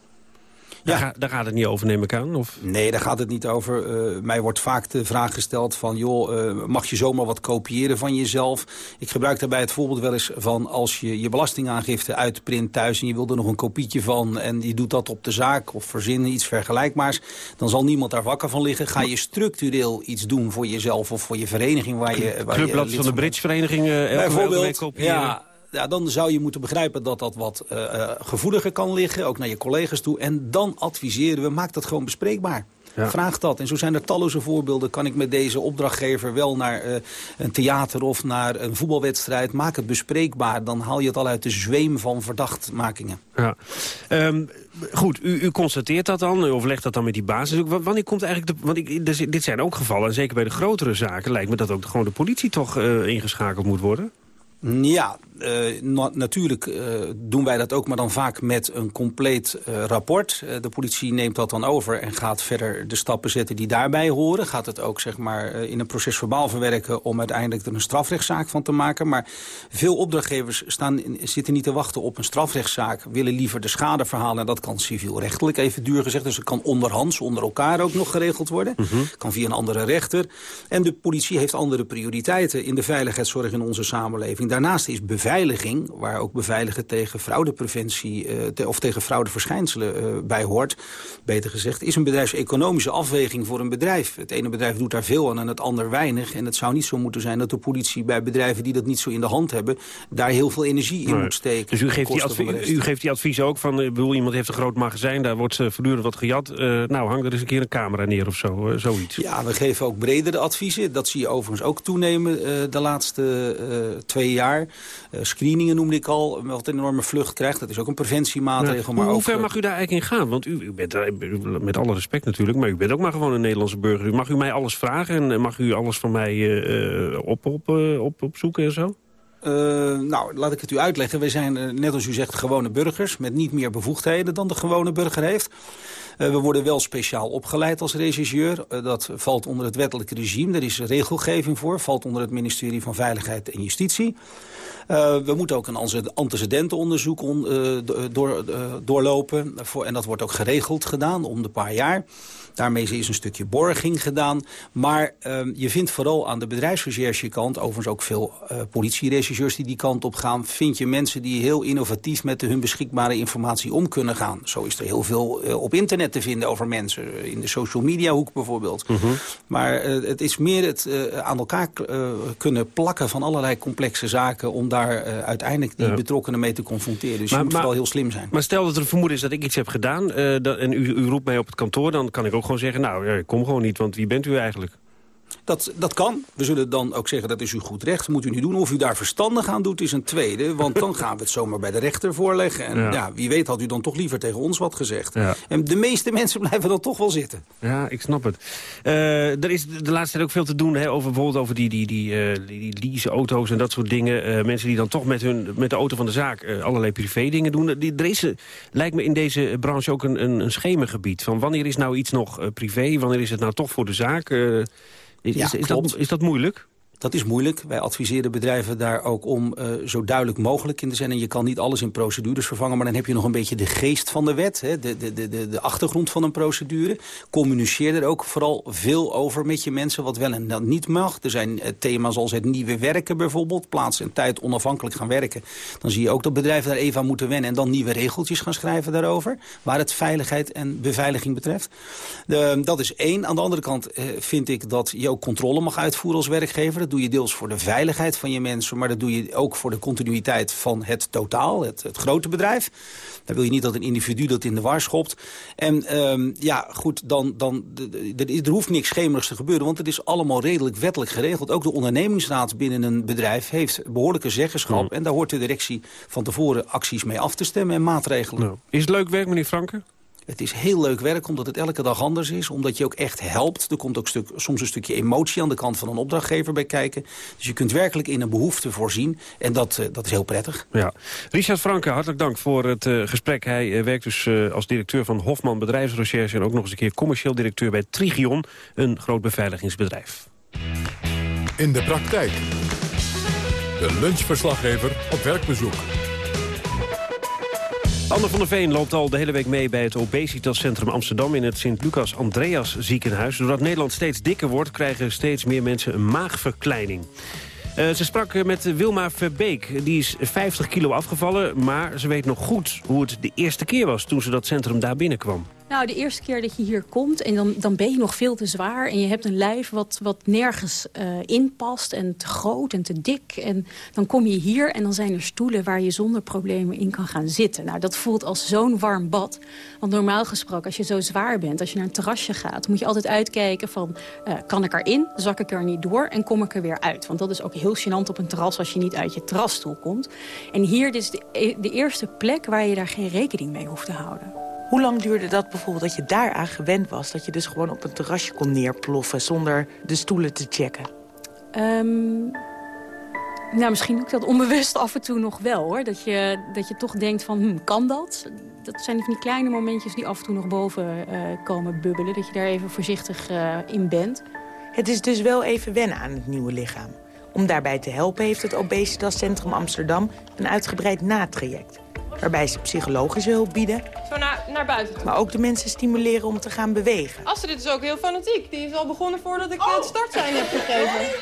Daar, ja. ga, daar, gaat het niet over, neem ik aan? Of? Nee, daar gaat het niet over. Uh, mij wordt vaak de vraag gesteld van... joh, uh, mag je zomaar wat kopiëren van jezelf? Ik gebruik daarbij het voorbeeld wel eens van... als je je belastingaangifte uitprint thuis... en je wil er nog een kopietje van... en je doet dat op de zaak of verzin iets vergelijkbaars... dan zal niemand daar wakker van liggen. Ga je structureel iets doen voor jezelf of voor je vereniging... waar je, waar Clubblad je van de Bridgevereniging uh, Bijvoorbeeld, kopiëren? Ja, ja, dan zou je moeten begrijpen dat dat wat uh, gevoeliger kan liggen. Ook naar je collega's toe. En dan adviseren we, maak dat gewoon bespreekbaar. Ja. Vraag dat. En zo zijn er talloze voorbeelden. Kan ik met deze opdrachtgever wel naar uh, een theater of naar een voetbalwedstrijd. Maak het bespreekbaar. Dan haal je het al uit de zweem van verdachtmakingen. Ja. Um, goed, u, u, constateert dat dan. U overlegt dat dan met die basis. Wanneer komt eigenlijk de... Want ik, dit zijn ook gevallen. En zeker bij de grotere zaken lijkt me dat ook gewoon de politie toch uh, ingeschakeld moet worden. Ja, uh, na natuurlijk uh, doen wij dat ook, maar dan vaak met een compleet uh, rapport. de politie neemt dat dan over en gaat verder de stappen zetten die daarbij horen. Gaat het ook zeg maar, in een proces verbaal verwerken om uiteindelijk er een strafrechtszaak van te maken. Maar veel opdrachtgevers staan, zitten niet te wachten op een strafrechtszaak. Willen liever de schade verhalen en dat kan civielrechtelijk even duur gezegd. Dus het kan onderhands, onder elkaar ook nog geregeld worden. Mm -hmm. Kan via een andere rechter. En de politie heeft andere prioriteiten in de veiligheidszorg in onze samenleving. Daarnaast is beveiliging, waar ook beveiligen tegen fraudepreventie... Uh, te, of tegen fraudeverschijnselen uh, bij hoort, beter gezegd... is een bedrijfseconomische afweging voor een bedrijf. Het ene bedrijf doet daar veel aan en het ander weinig. En het zou niet zo moeten zijn dat de politie bij bedrijven die dat niet zo in de hand hebben... daar heel veel energie in nee. moet steken. Dus u geeft, die advies, u geeft die advies ook van... Ik bedoel, iemand heeft een groot magazijn, daar wordt ze voortdurend wat gejat. Uh, nou, hang er eens een keer een camera neer of zo, zoiets. Ja, we geven ook bredere adviezen. Dat zie je overigens ook toenemen de laatste twee jaar jaar. Uh, screeningen noemde ik al, wat een enorme vlucht krijgt. Dat is ook een preventiemaatregel. Ja. Maar hoe ver mag u daar eigenlijk in gaan? Want u, u bent, met alle respect natuurlijk, maar u bent ook maar gewoon een Nederlandse burger. Mag u mij alles vragen en mag u alles van mij uh, op, op, op, opzoeken en zo? Uh, nou, laat ik het u uitleggen. Wij zijn, uh, net als u zegt, gewone burgers... met niet meer bevoegdheden dan de gewone burger heeft. we worden wel speciaal opgeleid als regisseur. dat valt onder het wettelijke regime. Er is regelgeving voor. Valt onder het ministerie van Veiligheid en Justitie. We moeten ook een antecedentenonderzoek on, door, doorlopen. Voor, en dat wordt ook geregeld gedaan om de paar jaar. Daarmee is een stukje borging gedaan. Maar uh, je vindt vooral aan de bedrijfsrecherchekant... overigens ook veel politieregisseurs die die kant op gaan... vind je mensen die heel innovatief met de hun beschikbare informatie om kunnen gaan. Zo is er heel veel op internet te vinden over mensen. In de social media hoek bijvoorbeeld. Mm -hmm. Maar het is meer het aan elkaar kunnen plakken van allerlei complexe zaken... om daar uiteindelijk die betrokkenen mee te confronteren. Dus maar, je moet maar, vooral heel slim zijn. Maar stel dat er een vermoeden is dat ik iets heb gedaan... Dat, en u, u roept mij op het kantoor, dan kan ik ook gewoon zeggen... nou, kom gewoon niet, want wie bent u eigenlijk? Dat, dat kan. We zullen dan ook zeggen dat is u goed recht. Moet u niet doen. Of u daar verstandig aan doet is een tweede. Want dan gaan we het zomaar bij de rechter voorleggen. En ja. wie weet had u dan toch liever tegen ons wat gezegd. Ja. En de meeste mensen blijven dan toch wel zitten. Ja, ik snap het. Uh, er is de laatste tijd ook veel te doen hè, over bijvoorbeeld over die, die, die, uh, die, die lease-auto's en dat soort dingen. Uh, mensen die dan toch met, hun, met de auto van de zaak allerlei privé-dingen doen. Die, er is, lijkt me in deze branche ook een, een, een schemergebied. Van wanneer is nou iets nog privé? Wanneer is het nou toch voor de zaak? Is, ja, is, dat, is dat moeilijk? Dat is moeilijk. Wij adviseren bedrijven daar ook om uh, zo duidelijk mogelijk in te zijn. En je kan niet alles in procedures vervangen, maar dan heb je nog een beetje de geest van de wet. Hè? De, de, de, de achtergrond van een procedure. Communiceer er ook vooral veel over met je mensen, wat wel en dat niet mag. Er zijn uh, thema's als het nieuwe werken bijvoorbeeld. Plaats en tijd onafhankelijk gaan werken. Dan zie je ook dat bedrijven daar even aan moeten wennen. En dan nieuwe regeltjes gaan schrijven daarover. Waar het veiligheid en beveiliging betreft. De, dat is één. Aan de andere kant uh, vind ik dat je ook controle mag uitvoeren als werkgever doe je deels voor de veiligheid van je mensen... maar dat doe je ook voor de continuïteit van het totaal, het, het grote bedrijf. Dan wil je niet dat een individu dat in de war schopt. En um, ja, goed, dan, dan, er hoeft niks schemerigs te gebeuren... want het is allemaal redelijk wettelijk geregeld. Ook de ondernemingsraad binnen een bedrijf heeft behoorlijke zeggenschap... Mm. en daar hoort de directie van tevoren acties mee af te stemmen en maatregelen. Nou, is het leuk werk, meneer Franke? Het is heel leuk werk, omdat het elke dag anders is. Omdat je ook echt helpt. Er komt ook stuk, soms een stukje emotie aan de kant van een opdrachtgever bij kijken. Dus je kunt werkelijk in een behoefte voorzien. En dat, uh, dat is heel prettig. Ja. Richard Franke, hartelijk dank voor het uh, gesprek. Hij uh, werkt dus als directeur van Hofman Bedrijfsrecherche... en ook nog eens een keer commercieel directeur bij Trigion. Een groot beveiligingsbedrijf. In de praktijk. De lunchverslaggever op werkbezoek. Anne van der Veen loopt al de hele week mee bij het obesitascentrum Amsterdam... in het Sint-Lucas Andreas ziekenhuis. Doordat Nederland steeds dikker wordt, krijgen steeds meer mensen een maagverkleining. Uh, ze sprak met Wilma Verbeek. Die is 50 kilo afgevallen, maar ze weet nog goed hoe het de eerste keer was... toen ze dat centrum daar binnenkwam. Nou, de eerste keer dat je hier komt en dan, dan ben je nog veel te zwaar... en je hebt een lijf wat, wat nergens uh, in past en te groot en te dik. En dan kom je hier en dan zijn er stoelen waar je zonder problemen in kan gaan zitten. Nou, dat voelt als zo'n warm bad. Want normaal gesproken, als je zo zwaar bent, als je naar een terrasje gaat... moet je altijd uitkijken van, uh, kan ik erin, zak ik er niet door en kom ik er weer uit. Want dat is ook heel gênant op een terras als je niet uit je terrasstoel komt. En hier is de, de eerste plek waar je daar geen rekening mee hoeft te houden. Hoe lang duurde dat bijvoorbeeld dat je daaraan gewend was? Dat je dus gewoon op een terrasje kon neerploffen zonder de stoelen te checken? Um, nou, misschien doe ik dat onbewust af en toe nog wel, hoor. Dat je, dat je toch denkt van, hm, kan dat? Dat zijn van die kleine momentjes die af en toe nog boven uh, komen bubbelen. Dat je daar even voorzichtig uh, in bent. Het is dus wel even wennen aan het nieuwe lichaam. Om daarbij te helpen heeft het Obesitascentrum Amsterdam een uitgebreid natraject waarbij ze psychologische hulp bieden. Zo naar, naar buiten toe. Maar ook de mensen stimuleren om te gaan bewegen. Astrid is ook heel fanatiek. Die is al begonnen voordat ik het startsein heb gegeven.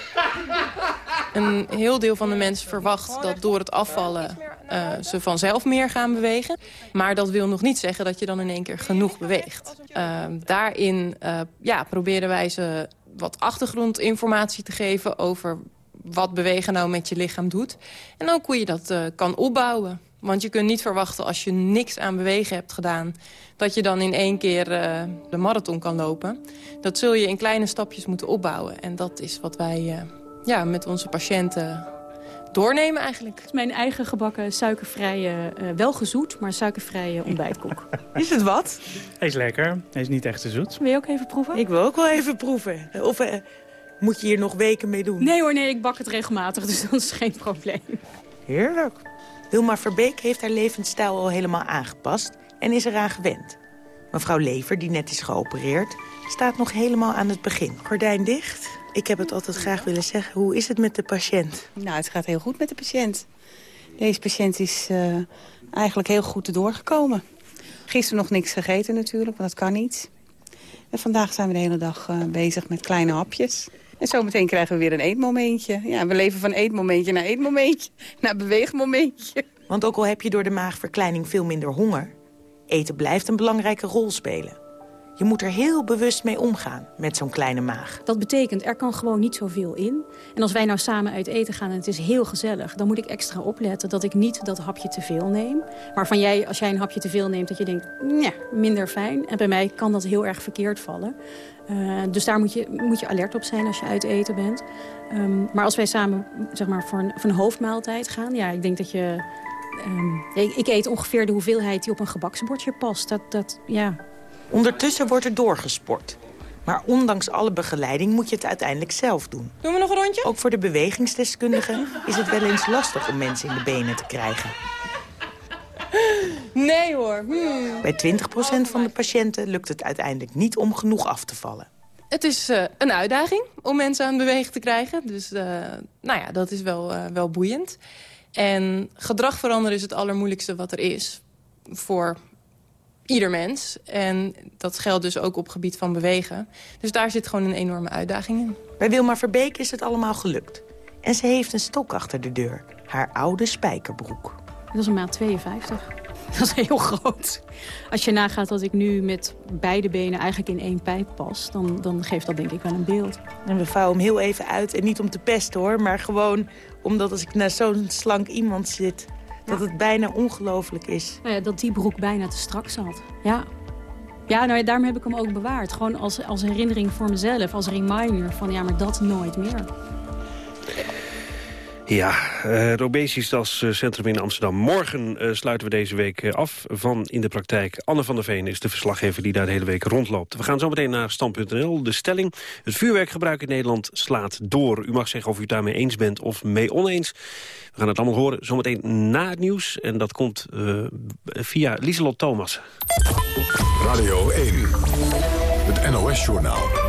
Een heel deel van de mensen verwacht dat door het afvallen uh, ze vanzelf meer gaan bewegen. Maar dat wil nog niet zeggen dat je dan in één keer genoeg beweegt. Uh, daarin uh, ja, proberen wij ze wat achtergrondinformatie te geven over wat bewegen nou met je lichaam doet. En ook hoe je dat kan opbouwen. Want je kunt niet verwachten als je niks aan bewegen hebt gedaan... dat je dan in één keer uh, de marathon kan lopen. Dat zul je in kleine stapjes moeten opbouwen. En dat is wat wij uh, ja, met onze patiënten doornemen eigenlijk. Mijn eigen gebakken suikervrije, uh, wel gezoet, maar suikervrije ontbijtkoek. Is het wat? Hij is lekker. Hij is niet echt te zoet. Wil je ook even proeven? Ik wil ook wel even proeven. Of moet je hier nog weken mee doen? Nee hoor, nee, ik bak het regelmatig, dus dat is geen probleem. Heerlijk. Wilma Verbeek heeft haar levensstijl al helemaal aangepast en is eraan gewend. Mevrouw Lever, die net is geopereerd, staat nog helemaal aan het begin. Gordijn dicht. Ik heb het altijd graag willen zeggen. Hoe is het met de patiënt? Nou, het gaat heel goed met de patiënt. Deze patiënt is uh, eigenlijk heel goed erdoor gekomen. Gisteren nog niks gegeten natuurlijk, want dat kan niet. En vandaag zijn we de hele dag uh, bezig met kleine hapjes. En zometeen krijgen we weer een eetmomentje. Ja, we leven van eetmomentje naar eetmomentje, naar beweegmomentje. Want ook al heb je door de maagverkleining veel minder honger... eten blijft een belangrijke rol spelen. Je moet er heel bewust mee omgaan met zo'n kleine maag. Dat betekent, er kan gewoon niet zoveel in. En als wij nou samen uit eten gaan en het is heel gezellig... dan moet ik extra opletten dat ik niet dat hapje te veel neem. Waarvan jij, als jij een hapje te veel neemt, dat je denkt, ja, minder fijn. En bij mij kan dat heel erg verkeerd vallen. Uh, dus daar moet je, moet je alert op zijn als je uit eten bent. Um, maar als wij samen zeg maar, voor, een, voor een hoofdmaaltijd gaan... ja, ik denk dat je... Ik, ik, eet ongeveer de hoeveelheid die op een gebaksbordje past. Dat, dat, ja, Ondertussen wordt er doorgesport. Maar ondanks alle begeleiding moet je het uiteindelijk zelf doen. Doen we nog een rondje? Ook voor de bewegingsdeskundigen is het wel eens lastig om mensen in de benen te krijgen. Nee hoor. Hmm. Bij 20% van de patiënten lukt het uiteindelijk niet om genoeg af te vallen. Het is uh, een uitdaging om mensen aan het bewegen te krijgen. Dus uh, nou ja, dat is wel, uh, wel boeiend. En gedrag veranderen is het allermoeilijkste wat er is. Voor ieder mens. En dat geldt dus ook op gebied van bewegen. Dus daar zit gewoon een enorme uitdaging in. Bij Wilma Verbeek is het allemaal gelukt. En ze heeft een stok achter de deur. Haar oude spijkerbroek. Dat is een maat 52. Dat is heel groot. Als je nagaat dat ik nu met beide benen eigenlijk in één pijp pas... dan, dan geeft dat denk ik wel een beeld. En we vouwen hem heel even uit. En niet om te pesten hoor, maar gewoon omdat als ik naar zo'n slank iemand zit... Dat het bijna ongelooflijk is. Nou ja, dat die broek bijna te strak zat. Ja. Ja, nou ja, daarom heb ik hem ook bewaard. Gewoon als, als herinnering voor mezelf, als reminder van ja, maar dat nooit meer. Ja, uh, het Obesitas-centrum in Amsterdam. Morgen uh, sluiten we deze week af van In de Praktijk. Anne van der Veen is de verslaggever die daar de hele week rondloopt. We gaan zo meteen naar stand.nl. De stelling, het vuurwerkgebruik in Nederland slaat door. U mag zeggen of u daarmee eens bent of mee oneens. We gaan het allemaal horen zometeen na het nieuws. En dat komt via Lieselot Thomas. Radio 1, het NOS-journaal.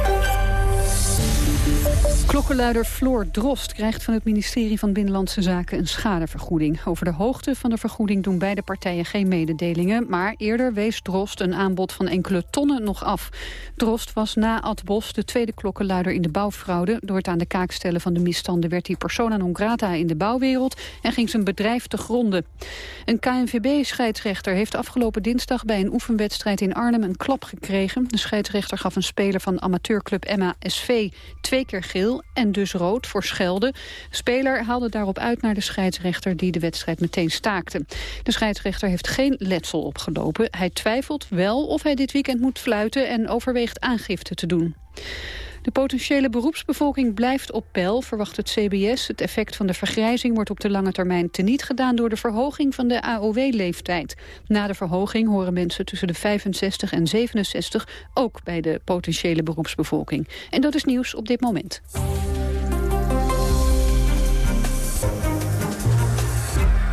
Klokkenluider Floor Drost krijgt van het ministerie van Binnenlandse Zaken een schadevergoeding. Over de hoogte van de vergoeding doen beide partijen geen mededelingen. Maar eerder wees Drost een aanbod van enkele tonnen nog af. Drost was na Ad Bos de tweede klokkenluider in de bouwfraude. Door het aan de kaak stellen van de misstanden werd hij persona non grata in de bouwwereld... en ging zijn bedrijf te gronden. Een KNVB-scheidsrechter heeft afgelopen dinsdag bij een oefenwedstrijd in Arnhem een klap gekregen. De scheidsrechter gaf een speler van amateurclub Emma SV twee keer geel en dus rood voor Schelde. De speler haalde daarop uit naar de scheidsrechter die de wedstrijd meteen staakte. De scheidsrechter heeft geen letsel opgelopen. Hij twijfelt wel of hij dit weekend moet fluiten en overweegt aangifte te doen. De potentiële beroepsbevolking blijft op peil, verwacht het CBS. Het effect van de vergrijzing wordt op de lange termijn teniet gedaan... door de verhoging van de AOW-leeftijd. Na de verhoging horen mensen tussen de 65 en 67... ook bij de potentiële beroepsbevolking. En dat is nieuws op dit moment.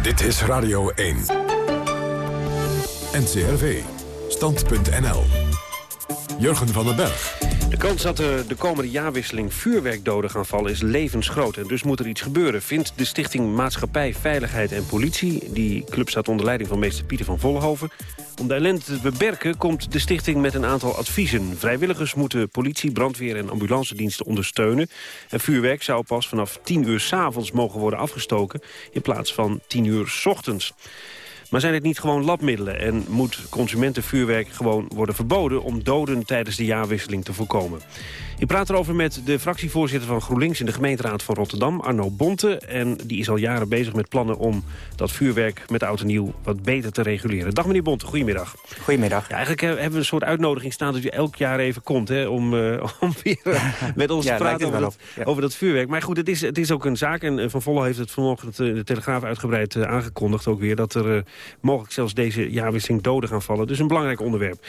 Dit is Radio 1. NCRV. Stand.nl. Jurgen van den Berg. De kans dat er de komende jaarwisseling vuurwerkdoden gaan vallen is levensgroot. En dus moet er iets gebeuren, vindt de Stichting Maatschappij, Veiligheid en Politie. Die club staat onder leiding van meester Pieter van Vollenhoven. Om de ellende te beperken komt de stichting met een aantal adviezen. Vrijwilligers moeten politie, brandweer en ambulancediensten ondersteunen. En vuurwerk zou pas vanaf 10 uur s'avonds mogen worden afgestoken... in plaats van 10 uur s ochtends. Maar zijn het niet gewoon labmiddelen en moet consumentenvuurwerk gewoon worden verboden... om doden tijdens de jaarwisseling te voorkomen? Ik praat erover met de fractievoorzitter van GroenLinks in de gemeenteraad van Rotterdam, Arno Bonte. En die is al jaren bezig met plannen om dat vuurwerk met oud en nieuw wat beter te reguleren. Dag meneer Bonte, goedemiddag. Goedemiddag. Ja, eigenlijk eh, hebben we een soort uitnodiging staan dat u elk jaar even komt hè, om, uh, om weer uh, met ons te praten over dat, over dat, vuurwerk. Maar goed, het is, het is ook een zaak en Van Volle heeft het vanochtend de Telegraaf uitgebreid aangekondigd ook weer dat er mogelijk zelfs deze jaarwisseling doden gaan vallen. Dus een belangrijk onderwerp.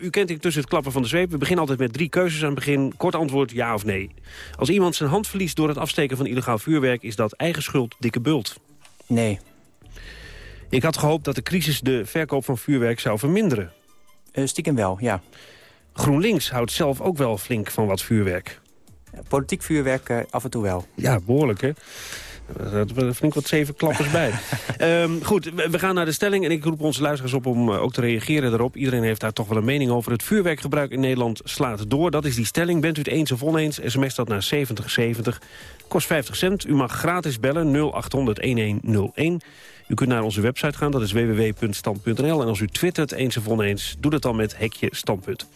u kent intussen het klappen van de zweep. We beginnen altijd met drie keuzes aan het begin Kort antwoord ja of nee. Als iemand zijn hand verliest door het afsteken van illegaal vuurwerk... is dat eigen schuld dikke bult? Nee. Ik had gehoopt dat de crisis de verkoop van vuurwerk zou verminderen. stiekem wel, ja. GroenLinks houdt zelf ook wel flink van wat vuurwerk. Politiek vuurwerk af en toe wel. Ja, behoorlijk hè. Er flink wat zeven klappers bij. um, goed, we gaan naar de stelling en ik roep onze luisteraars op om ook te reageren daarop. Iedereen heeft daar toch wel een mening over. Het vuurwerkgebruik in Nederland slaat door. Dat is die stelling. Bent u het eens of oneens? SMS dat naar 7070. Kost 50 cent. U mag gratis bellen 0800-1101. U kunt naar onze website gaan, dat is www.stand.nl. En als u twittert eens of oneens, doe dat dan met hekje standpunt.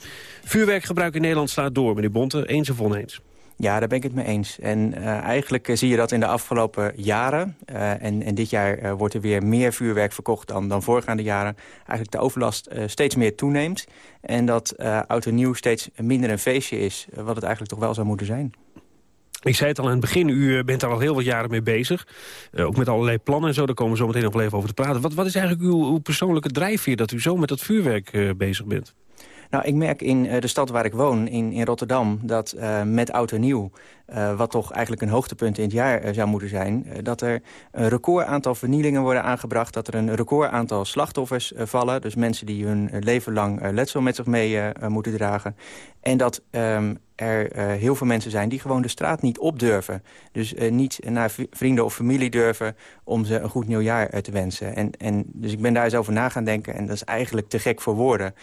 Vuurwerkgebruik in Nederland slaat door, meneer Bonte. Eens of oneens? Ja, daar ben ik het mee eens. En uh, eigenlijk zie je dat in de afgelopen jaren. Uh, en, en, dit jaar wordt er weer meer vuurwerk verkocht dan, dan voorgaande jaren. Eigenlijk de overlast steeds meer toeneemt. En dat oud en nieuw steeds minder een feestje is. wat het eigenlijk toch wel zou moeten zijn. Ik zei het al aan het begin, u bent daar al heel wat jaren mee bezig. ook met allerlei plannen en zo, daar komen we zo meteen nog wel even over te praten. Wat, wat is eigenlijk uw, uw persoonlijke drijfveer dat u zo met dat vuurwerk bezig bent? Nou, ik merk in uh, de stad waar ik woon, in, in Rotterdam... dat uh, met oud en nieuw, uh, wat toch eigenlijk een hoogtepunt in het jaar zou moeten zijn... dat er een record aantal vernielingen worden aangebracht... dat er een record aantal slachtoffers vallen. Dus mensen die hun leven lang letsel met zich mee moeten dragen. En dat um, er heel veel mensen zijn die gewoon de straat niet op durven. Dus niet naar vrienden of familie durven om ze een goed nieuwjaar te wensen. En, en, dus ik ben daar eens over na gaan denken en dat is eigenlijk te gek voor woorden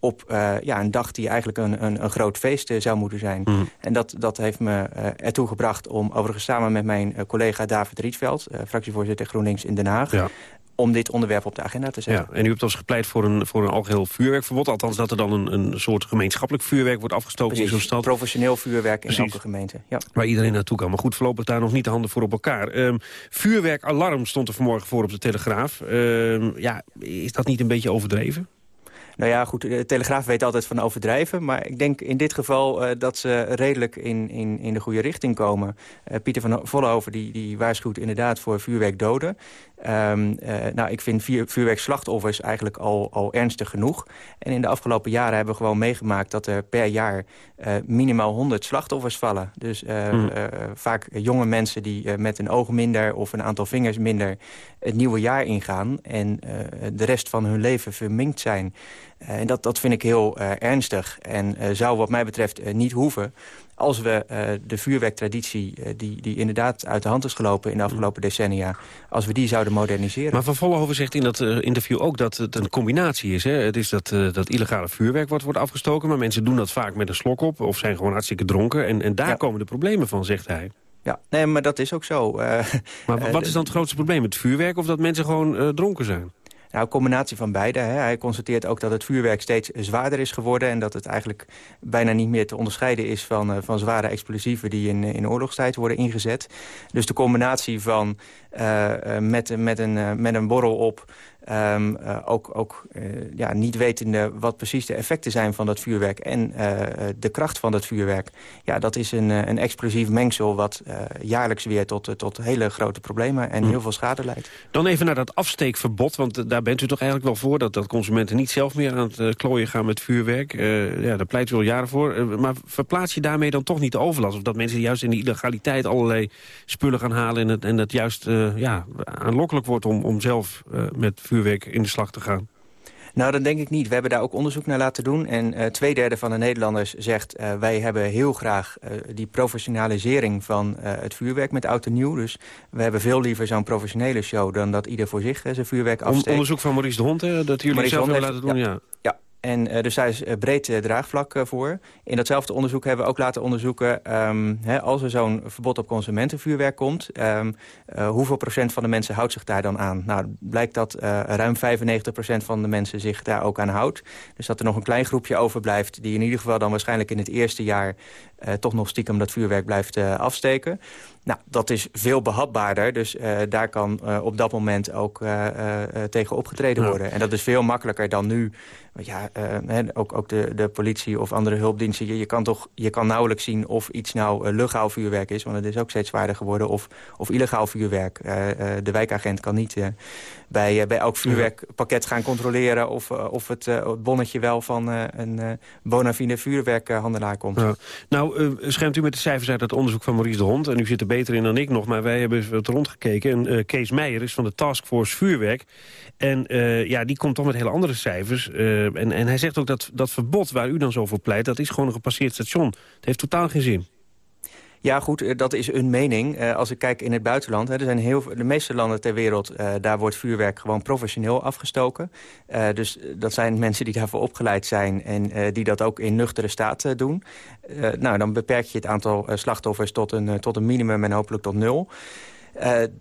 op uh, ja, een dag die eigenlijk een, een, een groot feest uh, zou moeten zijn. Mm. En dat, dat heeft me uh, ertoe gebracht om overigens samen met mijn collega David Rietveld... fractievoorzitter GroenLinks in Den Haag... Ja. om dit onderwerp op de agenda te zetten. Ja, en u hebt als gepleit voor een, voor een algeheel vuurwerkverbod. Althans dat er dan een, een soort gemeenschappelijk vuurwerk wordt afgestoken Precies, in zo'n stad. professioneel vuurwerk in elke gemeente. Ja. Waar iedereen naartoe kan. Maar goed, voorlopig daar nog niet de handen voor op elkaar. Um, vuurwerkalarm stond er vanmorgen voor op de Telegraaf. Um, ja, is dat niet een beetje overdreven? Nou ja, goed, de Telegraaf weet altijd van overdrijven. Maar ik denk in dit geval uh, dat ze redelijk in, in, in de goede richting komen. Uh, Pieter van Vollenhoven die, die waarschuwt inderdaad voor vuurwerkdoden. Um, uh, nou, ik vind vuur, vuurwerkslachtoffers eigenlijk al, al ernstig genoeg. En in de afgelopen jaren hebben we gewoon meegemaakt... dat er per jaar minimaal 100 slachtoffers vallen. Dus mm. vaak jonge mensen die met een oog minder... of een aantal vingers minder het nieuwe jaar ingaan... en de rest van hun leven verminkt zijn... en dat, dat vind ik heel ernstig en zou wat mij betreft niet hoeven als we de vuurwerktraditie, die, die inderdaad uit de hand is gelopen in de afgelopen decennia, als we die zouden moderniseren. Maar Van Vollenhoven zegt in dat interview ook dat het een combinatie is. Hè? Het is dat, dat illegale vuurwerk wordt, wordt afgestoken, maar mensen doen dat vaak met een slok op of zijn gewoon hartstikke dronken. En, en daar ja. komen de problemen van, zegt hij. Ja, nee, maar dat is ook zo. maar wat is dan het grootste probleem? Het vuurwerk of dat mensen gewoon dronken zijn? Nou, een combinatie van beide. Hè. Hij constateert ook dat het vuurwerk steeds zwaarder is geworden... en dat het eigenlijk bijna niet meer te onderscheiden is van, uh, van zware explosieven... die in, in oorlogstijd worden ingezet. Dus de combinatie van uh, met, met, een, met een borrel op... Um, uh, ook ook uh, ja, niet wetende wat precies de effecten zijn van dat vuurwerk... en uh, de kracht van dat vuurwerk. Ja, dat is een, een explosief mengsel wat jaarlijks weer tot, tot hele grote problemen... en mm. heel veel schade leidt. Dan even naar dat afsteekverbod, want daar bent u toch eigenlijk wel voor... dat, dat consumenten niet zelf meer aan het klooien gaan met vuurwerk. ja, daar pleit u al jaren voor. maar verplaats je daarmee dan toch niet de overlast? Of dat mensen juist in de illegaliteit allerlei spullen gaan halen... en het, en het juist ja, aanlokkelijk wordt om, om zelf met vuurwerk in de slag te gaan? Nou, dat denk ik niet. We hebben daar ook onderzoek naar laten doen. En uh, twee derde van de Nederlanders zegt... Uh, wij hebben heel graag uh, die professionalisering van het vuurwerk met oud en nieuw. Dus we hebben veel liever zo'n professionele show... dan dat ieder voor zich zijn vuurwerk afsteekt. onderzoek van Maurice de Hond, hè, dat jullie Maurice zelf hebben laten doen, ja. ja. ja. En uh, dus daar is uh, breed uh, draagvlak voor. In datzelfde onderzoek hebben we ook laten onderzoeken... Um, hè, als er zo'n verbod op consumentenvuurwerk komt... Um, hoeveel procent van de mensen houdt zich daar dan aan? Nou, blijkt dat ruim 95 procent van de mensen zich daar ook aan houdt. Dus dat er nog een klein groepje overblijft... die in ieder geval dan waarschijnlijk in het eerste jaar... toch nog stiekem dat vuurwerk blijft afsteken. Nou, dat is veel behapbaarder. Dus daar kan op dat moment ook tegen opgetreden ja. worden. En dat is veel makkelijker dan nu... Want ja, ook, ook de, de politie of andere hulpdiensten... Je, je, kan toch, je kan nauwelijks zien of iets nou legaal vuurwerk is... want het is ook steeds zwaarder geworden, of, of illegaal vuurwerk. De wijkagent kan niet bij, bij elk vuurwerkpakket gaan controleren... of, of het, het bonnetje wel van een bona fide vuurwerkhandelaar komt. Nou, Nou, schermt u met de cijfers uit het onderzoek van Maurice de Hond... en u zit er beter in dan ik nog, maar wij hebben wat rondgekeken. En Kees Meijer is van de Taskforce Vuurwerk. En uh, ja, die komt toch met hele andere cijfers. en, en hij zegt ook dat dat verbod waar u dan zo voor pleit... dat is gewoon een gepasseerd station. Het heeft totaal geen zin. Ja, goed, eh, dat is een mening. Uh, als ik kijk in het buitenland, hè, er zijn heel de meeste landen ter wereld... Uh, daar wordt vuurwerk gewoon professioneel afgestoken. Dus dat zijn mensen die daarvoor opgeleid zijn... en die dat ook in nuchtere staat doen. nou, dan beperk je het aantal slachtoffers tot een, tot een minimum en hopelijk tot nul.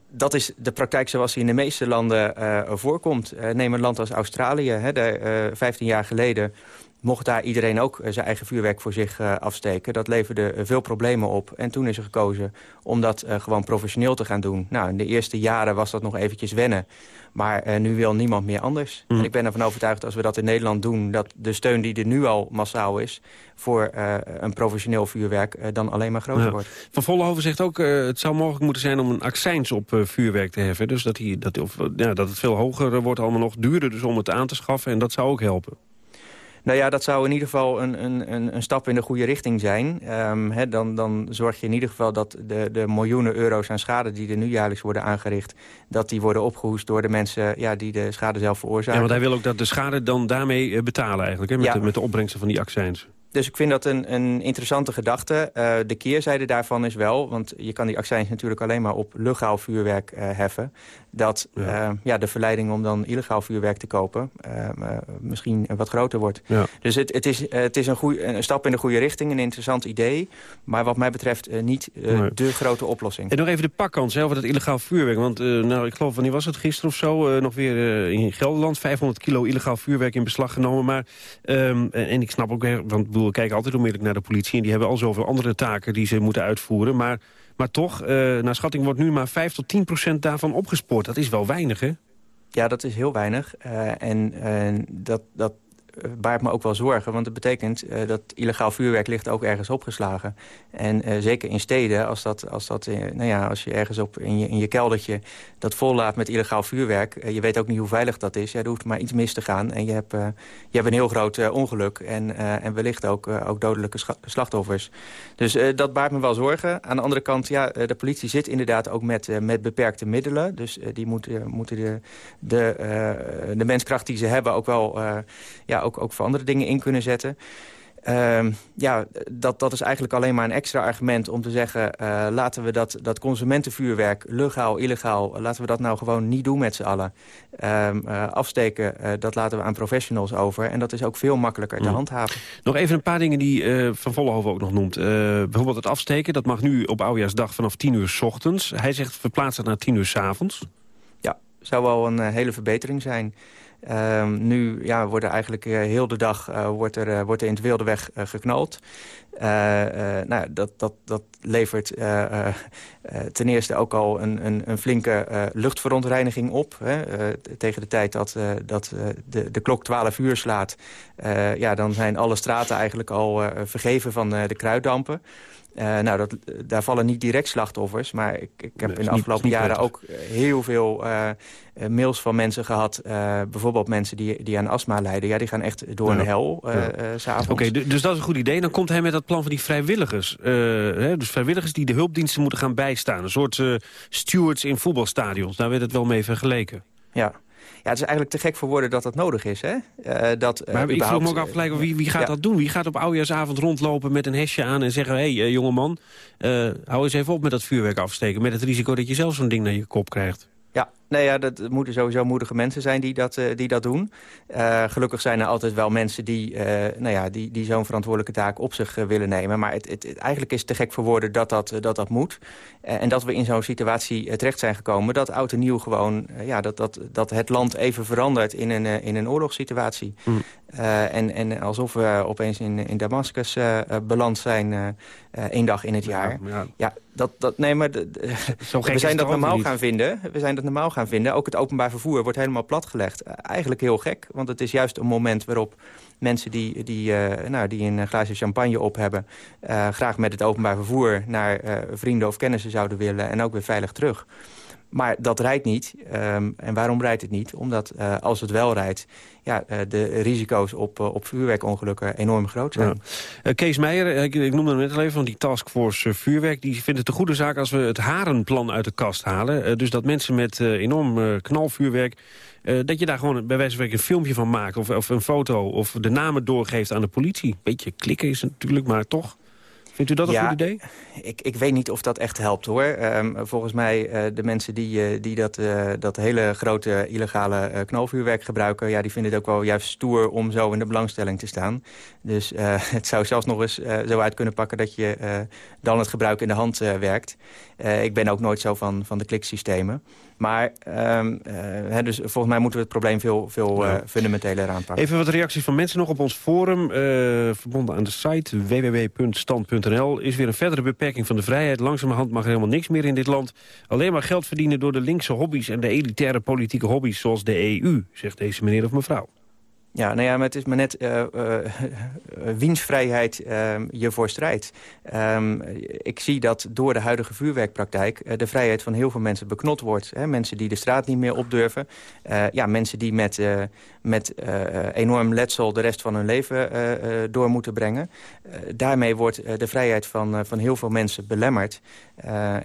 dat is de praktijk zoals die in de meeste landen voorkomt. neem een land als Australië. Hè, daar, 15 jaar geleden mocht daar iedereen ook eh, zijn eigen vuurwerk voor zich uh, afsteken. Dat leverde uh, veel problemen op. En toen is er gekozen om dat gewoon professioneel te gaan doen. Nou, in de eerste jaren was dat nog eventjes wennen. Maar nu wil niemand meer anders. Mm. En ik ben ervan overtuigd als we dat in Nederland doen... dat de steun die er nu al massaal is voor een professioneel vuurwerk... dan alleen maar groter wordt. Van Vollenhoven zegt ook, het zou mogelijk moeten zijn om een accijns op vuurwerk te heffen. Dus dat, die, dat, of, ja, dat het veel hoger wordt, allemaal nog duurder dus om het aan te schaffen. En dat zou ook helpen. Nou ja, dat zou in ieder geval een, een, een stap in de goede richting zijn. Um, dan, dan zorg je in ieder geval dat de, de miljoenen euro's aan schade... die er nu jaarlijks worden aangericht... dat die worden opgehoest door de mensen ja, die de schade zelf veroorzaken. Ja, want hij wil ook dat de schade dan daarmee eh, betalen eigenlijk... Hè, met, de, met de opbrengsten van die accijns dus ik vind dat een, een interessante gedachte. Uh, de keerzijde daarvan is wel, want je kan die accijns natuurlijk alleen maar op legaal vuurwerk uh, heffen. Dat ja. Uh, ja. de verleiding om dan illegaal vuurwerk te kopen misschien wat groter wordt. Ja. Dus het, het, is, het is een, goeie, een stap in de goede richting, een interessant idee. Maar wat mij betreft niet nee. de grote oplossing. En nog even de pakkans over dat illegaal vuurwerk. Want nou, ik geloof, wanneer was het gisteren of zo? nog weer in Gelderland 500 kilo illegaal vuurwerk in beslag genomen. Maar, um, en, en ik snap ook, want bedoel, kijken altijd onmiddellijk naar de politie... en die hebben al zoveel andere taken die ze moeten uitvoeren. Maar, maar toch, uh, naar schatting wordt nu maar 5 tot 10 procent daarvan opgespoord. Dat is wel weinig, hè? Ja, dat is heel weinig. Uh, en dat, dat eh, baart me ook wel zorgen. Want het betekent uh, dat illegaal vuurwerk ligt ook ergens opgeslagen. En uh, zeker in steden, als, dat, als, dat, nou ja, als je ergens op in je, in je keldertje dat vollaat met illegaal vuurwerk... je weet ook niet hoe veilig dat is. Ja, er hoeft maar iets mis te gaan. En je hebt, je hebt een heel groot ongeluk. En, en wellicht ook, ook dodelijke slachtoffers. Dus dat baart me wel zorgen. Aan de andere kant, ja, de politie zit inderdaad ook met, met beperkte middelen. Dus die moeten, moeten de, de, de menskracht die ze hebben ook wel... ja, ook, ook voor andere dingen in kunnen zetten. Uh, ja, dat, dat is eigenlijk alleen maar een extra argument om te zeggen... Uh, laten we dat, dat consumentenvuurwerk, legaal, illegaal... laten we dat nou gewoon niet doen met z'n allen. Uh, uh, afsteken, dat laten we aan professionals over. En dat is ook veel makkelijker te mm. handhaven. Nog even een paar dingen die Van Vollenhoven ook nog noemt. bijvoorbeeld het afsteken, dat mag nu op Oudjaarsdag vanaf 10 uur s ochtends. Hij zegt verplaats het naar 10 uur s avonds. Ja, zou wel een hele verbetering zijn... Um, nu ja, wordt er eigenlijk uh, heel de dag uh, wordt er, uh, wordt er in het wilde weg geknald. nou, dat, dat, dat levert ten eerste ook al een, een, een flinke luchtverontreiniging op. Hè. tegen de tijd dat, dat de, de klok 12 uur slaat... ja, dan zijn alle straten eigenlijk al vergeven van de kruiddampen. Uh, nou, dat, daar vallen niet direct slachtoffers. Maar ik, ik heb in de afgelopen jaren ook heel veel uh, mails van mensen gehad. Uh, bijvoorbeeld mensen die, die aan astma lijden. Ja, die gaan echt door ja. een hel ja. s'avonds. Oké, okay, dus dat is een goed idee. Dan komt hij met dat plan van die vrijwilligers. Hè, dus vrijwilligers die de hulpdiensten moeten gaan bijstaan. Een soort stewards in voetbalstadions. Daar werd het wel mee vergeleken. Ja, ja, het is eigenlijk te gek voor woorden dat dat nodig is. Hè? Uh, dat, uh, maar ik vroeg me ook af, gelijk, wie, wie gaat ja. dat doen? Wie gaat op oudejaarsavond rondlopen met een hesje aan en zeggen... hé, hey, uh, jongeman, hou eens even op met dat vuurwerk afsteken... met het risico dat je zelf zo'n ding naar je kop krijgt. Ja, Nee, ja, dat moeten sowieso moedige mensen zijn die dat, uh, die dat doen. Uh, gelukkig zijn er altijd wel mensen die, uh, nou ja, die, die zo'n verantwoordelijke taak op zich willen nemen. Maar het, het, het, eigenlijk is het te gek voor woorden dat dat, dat, dat moet. en dat we in zo'n situatie terecht zijn gekomen. Dat oud en nieuw gewoon, ja, dat, dat, dat het land even verandert in een, in een oorlogssituatie. Mm. en, en alsof we opeens in, in Damascus beland zijn één dag in het jaar. Ja, ja. ja dat, dat, nee, maar we zijn dat normaal gaan vinden. We zijn dat normaal gaan vinden. Ook het openbaar vervoer wordt helemaal platgelegd. Uh, eigenlijk heel gek, want het is juist een moment waarop mensen die, die, uh, nou, die een glaasje champagne op hebben... Uh, graag met het openbaar vervoer naar vrienden of kennissen zouden willen... en ook weer veilig terug. Maar dat rijdt niet. Ehm, en waarom rijdt het niet? Omdat als het wel rijdt... Ja, de risico's op, op vuurwerkongelukken enorm groot zijn. Kees Meijer, ik, ik noemde hem net al even van die taskforce vuurwerk... die vindt het een goede zaak als we het harenplan uit de kast halen. dus dat mensen met enorm knalvuurwerk... dat je daar gewoon bij wijze van een filmpje van maakt... Of, of een foto of de namen doorgeeft aan de politie. Beetje klikken is natuurlijk, maar toch... Vindt u dat een goed idee? Ik, ik weet niet of dat echt helpt, hoor. Um, volgens mij, uh, de mensen die, uh, die dat, uh, dat hele grote illegale knalvuurwerk gebruiken... Ja, die vinden het ook wel juist stoer om zo in de belangstelling te staan. Dus het zou zelfs nog eens zo uit kunnen pakken... dat je dan het gebruik in de hand werkt. ik ben ook nooit zo van, van de kliksystemen. Maar um, uh, dus volgens mij moeten we het probleem veel, veel ja. uh, fundamenteler aanpakken. Even wat reacties van mensen nog op ons forum. Uh, verbonden aan de site www.stand.nl is weer een verdere beperking van de vrijheid. Langzamerhand mag er helemaal niks meer in dit land. Alleen maar geld verdienen door de linkse hobby's en de elitaire politieke hobby's zoals de EU, zegt deze meneer of mevrouw. Ja, nou ja, maar het is maar net uh, uh, wiens vrijheid uh, je voor strijdt. Um, ik zie dat door de huidige vuurwerkpraktijk... de vrijheid van heel veel mensen beknot wordt. Hè? Mensen die de straat niet meer opdurven. ja, mensen die met, met enorm letsel de rest van hun leven door moeten brengen. daarmee wordt de vrijheid van, van heel veel mensen belemmerd.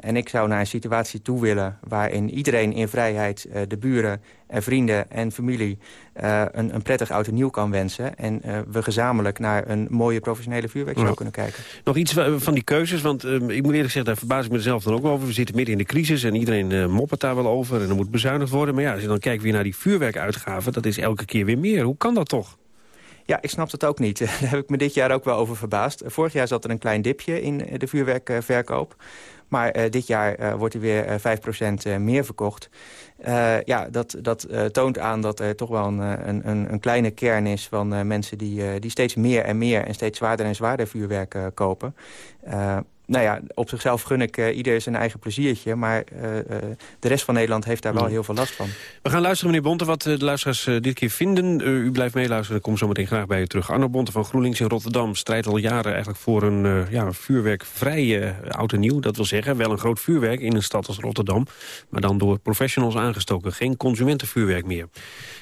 en ik zou naar een situatie toe willen... waarin iedereen in vrijheid de buren en vrienden en familie uh, een, een prettig oud en nieuw kan wensen. En uh, we gezamenlijk naar een mooie professionele vuurwerkshow ja. kunnen kijken. Nog iets van die keuzes, want ik moet eerlijk zeggen, daar verbaas ik mezelf dan ook over. We zitten midden in de crisis en iedereen moppert daar wel over en er moet bezuinigd worden. Maar ja, als je dan kijkt weer naar die vuurwerkuitgaven, dat is elke keer weer meer. Hoe kan dat toch? Ja, ik snap het ook niet. Daar heb ik me dit jaar ook wel over verbaasd. Vorig jaar zat er een klein dipje in de vuurwerkverkoop. Maar uh, dit jaar uh, wordt er weer uh, 5% meer verkocht. Ja, dat, dat toont aan dat er toch wel een, een, een kleine kern is van mensen die, die steeds meer en meer en steeds zwaarder en zwaarder vuurwerk kopen nou ja, op zichzelf gun ik uh, ieder zijn eigen pleziertje. Maar uh, uh, de rest van Nederland heeft daar wel heel veel last van. We gaan luisteren, meneer Bonte, wat de luisteraars dit keer vinden. u blijft meeluisteren, ik kom zo meteen graag bij u terug. Arno Bonte van GroenLinks in Rotterdam strijdt al jaren eigenlijk voor een ja, vuurwerkvrije oud en nieuw. Dat wil zeggen, wel een groot vuurwerk in een stad als Rotterdam. Maar dan door professionals aangestoken. Geen consumentenvuurwerk meer.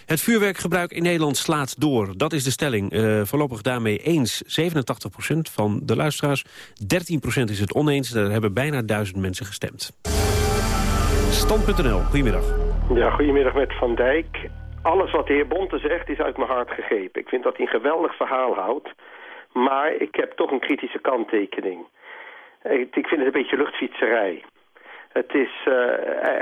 Het vuurwerkgebruik in Nederland slaat door. Dat is de stelling. voorlopig daarmee eens 87% van de luisteraars. 13 is het oneens. Daar hebben bijna duizend mensen gestemd. Stand.nl, goedemiddag. Ja, goedemiddag met Van Dijk. Alles wat de heer Bonte zegt is uit mijn hart gegrepen. Ik vind dat hij een geweldig verhaal houdt. Maar ik heb toch een kritische kanttekening. Ik vind het een beetje luchtfietserij. Het is, uh,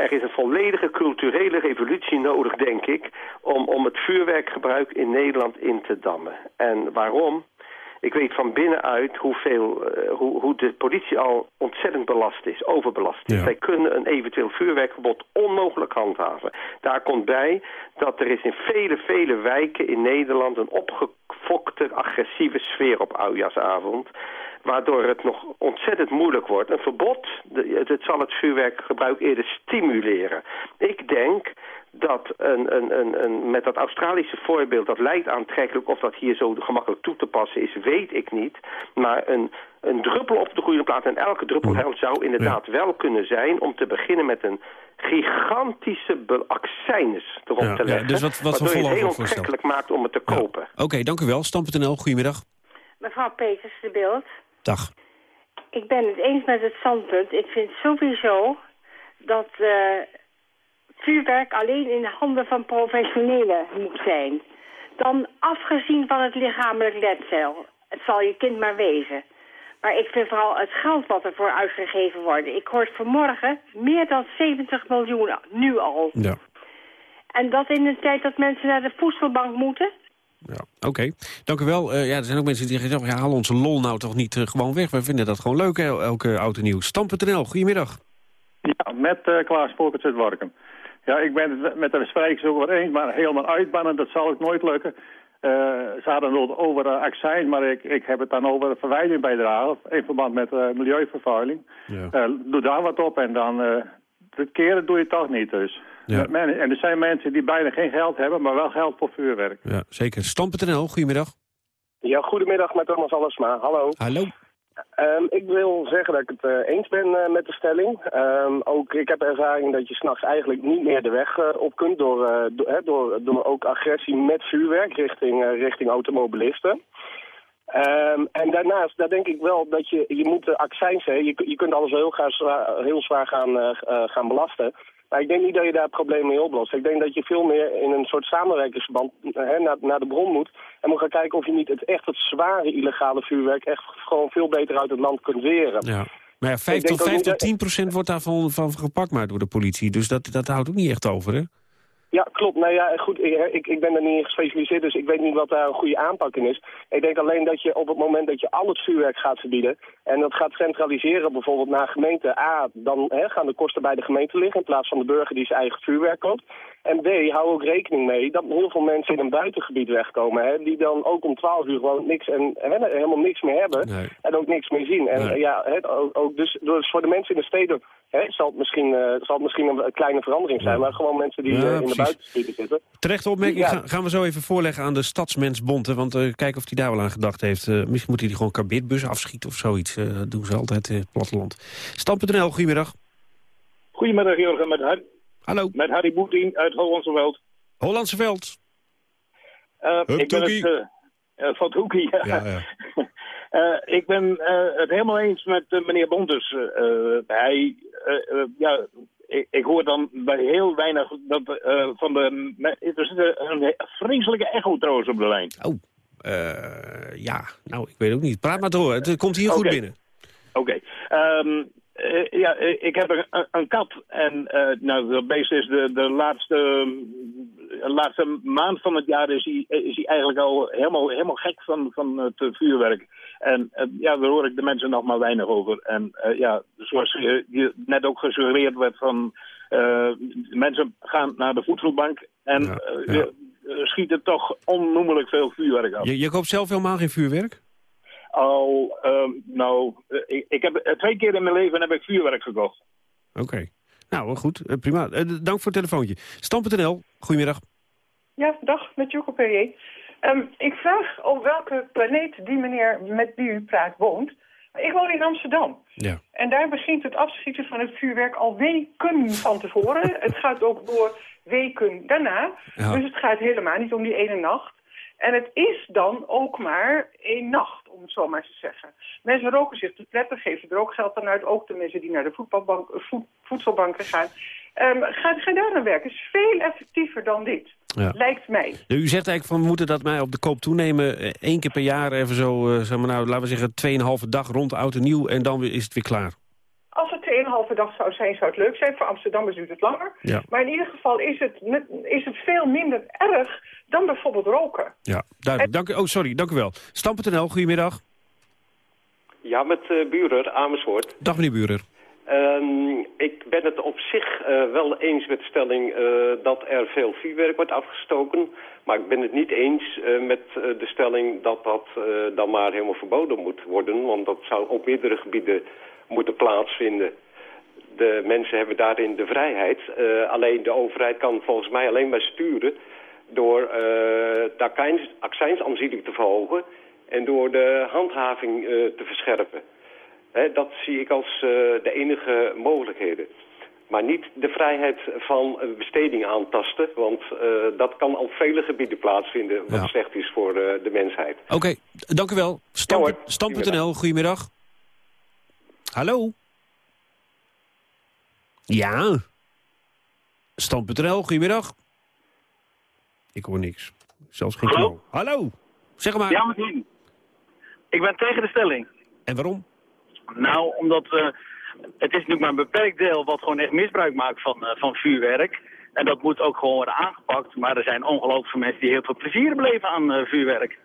er is een volledige culturele revolutie nodig, denk ik... Om, om het vuurwerkgebruik in Nederland in te dammen. En waarom? Ik weet van binnenuit hoeveel, uh, hoe, hoe de politie al ontzettend belast is, overbelast is. Ja. Zij kunnen een eventueel vuurwerkverbod onmogelijk handhaven. Daar komt bij dat er is in vele, vele wijken in Nederland een opgefokte, agressieve sfeer op oudjaarsavond waardoor het nog ontzettend moeilijk wordt. Een verbod, het zal het vuurwerkgebruik eerder stimuleren. Ik denk dat een, een, een, een, met dat Australische voorbeeld, dat lijkt aantrekkelijk... of dat hier zo gemakkelijk toe te passen is, weet ik niet. Maar een, een druppel op de goede plaat en elke druppel helpt zou inderdaad ja. wel kunnen zijn... om te beginnen met een gigantische accijns erop ja, te leggen... Ja, dus wat, wat waardoor je het heel aantrekkelijk maakt om het te kopen. Oké, okay, dank u wel. Stam.nl, goedemiddag. Mevrouw Peters, de beeld. Dag. Ik ben het eens met het standpunt. Ik vind sowieso dat... Uh, vuurwerk alleen in de handen van professionelen moet zijn. Dan afgezien van het lichamelijk letsel. Het zal je kind maar wezen. Maar ik vind vooral het geld wat ervoor uitgegeven wordt. Ik hoor vanmorgen meer dan 70 miljoen, nu al. Ja. En dat in een tijd dat mensen naar de voedselbank moeten. Ja, oké. Okay. Dank u wel. Uh, ja, er zijn ook mensen die zeggen, ja, haal onze lol nou toch niet uh, gewoon weg. Wij vinden dat gewoon leuk, hè, elke auto nieuw. Stam.nl, goedemiddag. Ja, met uh, Klaas Volkert uit Warkum. Ja, ik ben het met de sprekers ook wel eens, maar helemaal uitbannen, dat zal ook nooit lukken. Uh, ze hadden het over uh, accijns, maar ik, ik heb het dan over verwijderingbijdrage in verband met uh, milieuvervuiling. Ja. doe daar wat op en dan de keren doe je het toch niet dus. Ja. En er zijn mensen die bijna geen geld hebben, maar wel geld voor vuurwerk. Ja, zeker. Stam.nl, goedemiddag. Ja, goedemiddag met Thomas Allesma. Hallo. Hallo. Ehm, ik wil zeggen dat ik het eh, eens ben eh, met de stelling. Ehm, ook ik heb ervaring dat je s'nachts eigenlijk niet meer de weg eh, op kunt door, eh, door, hè, door, door ook agressie met vuurwerk richting, eh, richting automobilisten. Ehm, en daarnaast, daar denk ik wel dat je, je moet de accijns, hè, je, je kunt alles wel heel, gaan heel zwaar gaan, gaan belasten. Maar ik denk niet dat je daar het probleem mee oplost. Ik denk dat je veel meer in een soort samenwerkingsverband eh, hè, naar, naar de bron moet. En moet gaan kijken of je niet het echt het zware illegale vuurwerk echt gewoon veel beter uit het land kunt weren. Ja. Maar ja, 5 Ik denk tot, ook 5 niet tot dat- 10 procent wordt daarvan van gepakt maar door de politie. Dus dat, dat houdt ook niet echt over, hè? Ja, klopt. Nou ja, goed, ik, ik ben er niet in gespecialiseerd, dus ik weet niet wat daar een goede aanpak in is. Ik denk alleen dat je op het moment dat je al het vuurwerk gaat verbieden... en dat gaat centraliseren bijvoorbeeld naar gemeente A... dan hè, gaan de kosten bij de gemeente liggen in plaats van de burger die zijn eigen vuurwerk koopt. En B, hou ook rekening mee dat heel veel mensen in een buitengebied wegkomen... Hè, die dan ook om 12 uur gewoon niks en hè, helemaal niks meer hebben en ook niks meer zien. En Nee. ja, hè, ook, ook dus, dus voor de mensen in de steden hè, zal, het misschien, eh, zal het misschien een kleine verandering zijn... maar gewoon mensen die Ja, eh, in de buitengebieden zitten... Terechte opmerking Ja. gaan, we zo even voorleggen aan de Stadsmensbond. hè, Want eh kijken of hij daar wel aan gedacht heeft. Eh, misschien moet hij die gewoon kabitbus afschieten of zoiets. Eh, dat doen ze altijd in het platteland. Stam.nl, goedemiddag. Goedemiddag, Jurgen. Met, Hallo. met Harry Boetien uit Hollandse Veld. Hollandse Veld. Eh, ik ben het, eh, van Hoekie, ja. Ja, ja. Ik ben het helemaal eens met meneer Bontes. Hij, ja, ik, ik hoor dan bij heel weinig dat, van de... Er zit een vreselijke echo trouwens op de lijn. Oh, eh, ja, nou, ik weet ook niet. Praat maar door. Het komt hier goed binnen. Oké. Ehm, eh, ja, eh, ik heb een, een- een kat en eh, nou, dat beest is de, de laatste, de laatste maand van het jaar is hij, is hij eigenlijk al helemaal, helemaal gek van, van het vuurwerk. En eh, ja, daar hoor ik de mensen nog maar weinig over. En eh, ja, zoals je net ook gesuggereerd werd van eh, mensen gaan naar de voedselbank en eh, ja. eh, schieten toch onnoemelijk veel vuurwerk af. Je, je koopt zelf helemaal geen vuurwerk? Al, ehm, nou, eh, ik, ik heb eh, twee keer in mijn leven heb ik vuurwerk gekocht. Oké. Nou, goed. Eh, prima. Dank voor het telefoontje. Stam.nl, goedemiddag. Ja, dag, met Jocko Perrier. Ehm, ik vraag op welke planeet die meneer met wie u praat woont. Ik woon in Amsterdam. Ja. En daar begint het afschieten van het vuurwerk al weken van tevoren. het gaat ook door weken daarna. Ja. Dus het gaat helemaal niet om die ene nacht. En het is dan ook maar één nacht, om het zo maar te zeggen. Mensen roken zich te pletten, geven er ook geld aan uit. Ook de mensen die naar de voetbalbank, eh, voed- voedselbanken gaan. Ehm ga, ga daar aan werken. Het is veel effectiever dan dit. Ja. Lijkt mij. U zegt eigenlijk van we moeten dat mij op de koop toenemen. Eh, Eén keer per jaar even zo, eh, zeg maar nou, laten we zeggen, tweeënhalve dag rond oud en nieuw. En dan is het weer klaar. 2,5 dag zou zijn, zou het leuk zijn. Voor Amsterdammers duurt het langer. Ja. Maar in ieder geval is het, is het veel minder erg dan bijvoorbeeld roken. Ja, duidelijk. Dank u, oh, sorry, dank u wel. Stam.nl, goedemiddag. Ja, met eh Buren, Amersfoort. Dag meneer Burer. Ehm, ik ben het op zich eh, wel eens met de stelling eh, dat er veel vuurwerk wordt afgestoken. Maar ik ben het niet eens eh, met de stelling dat dat eh, dan maar helemaal verboden moet worden. Want dat zou op meerdere gebieden moeten plaatsvinden. De mensen hebben daarin de vrijheid. Eh, alleen de overheid kan volgens mij alleen maar sturen door eh de accijns- aanzienlijk te verhogen en door de handhaving eh, te verscherpen. Hè, dat zie ik als de enige mogelijkheden. Maar niet de vrijheid van besteding aantasten, want dat kan op vele gebieden plaatsvinden wat Ja. slecht is voor de mensheid. Oké, dank u wel. Stam- Stam.nl, goedemiddag. Hallo? Ja. Stam.nl, goedemiddag. Ik hoor niks. Zelfs geen Hallo? Hallo? Zeg maar. Ja, meteen. Ik ben tegen de stelling. En waarom? Nou, omdat eh, het is natuurlijk maar een beperkt deel wat gewoon echt misbruik maakt van, eh, van vuurwerk. En dat moet ook gewoon worden aangepakt. Maar er zijn ongelooflijk veel mensen die heel veel plezier beleven aan eh, vuurwerk.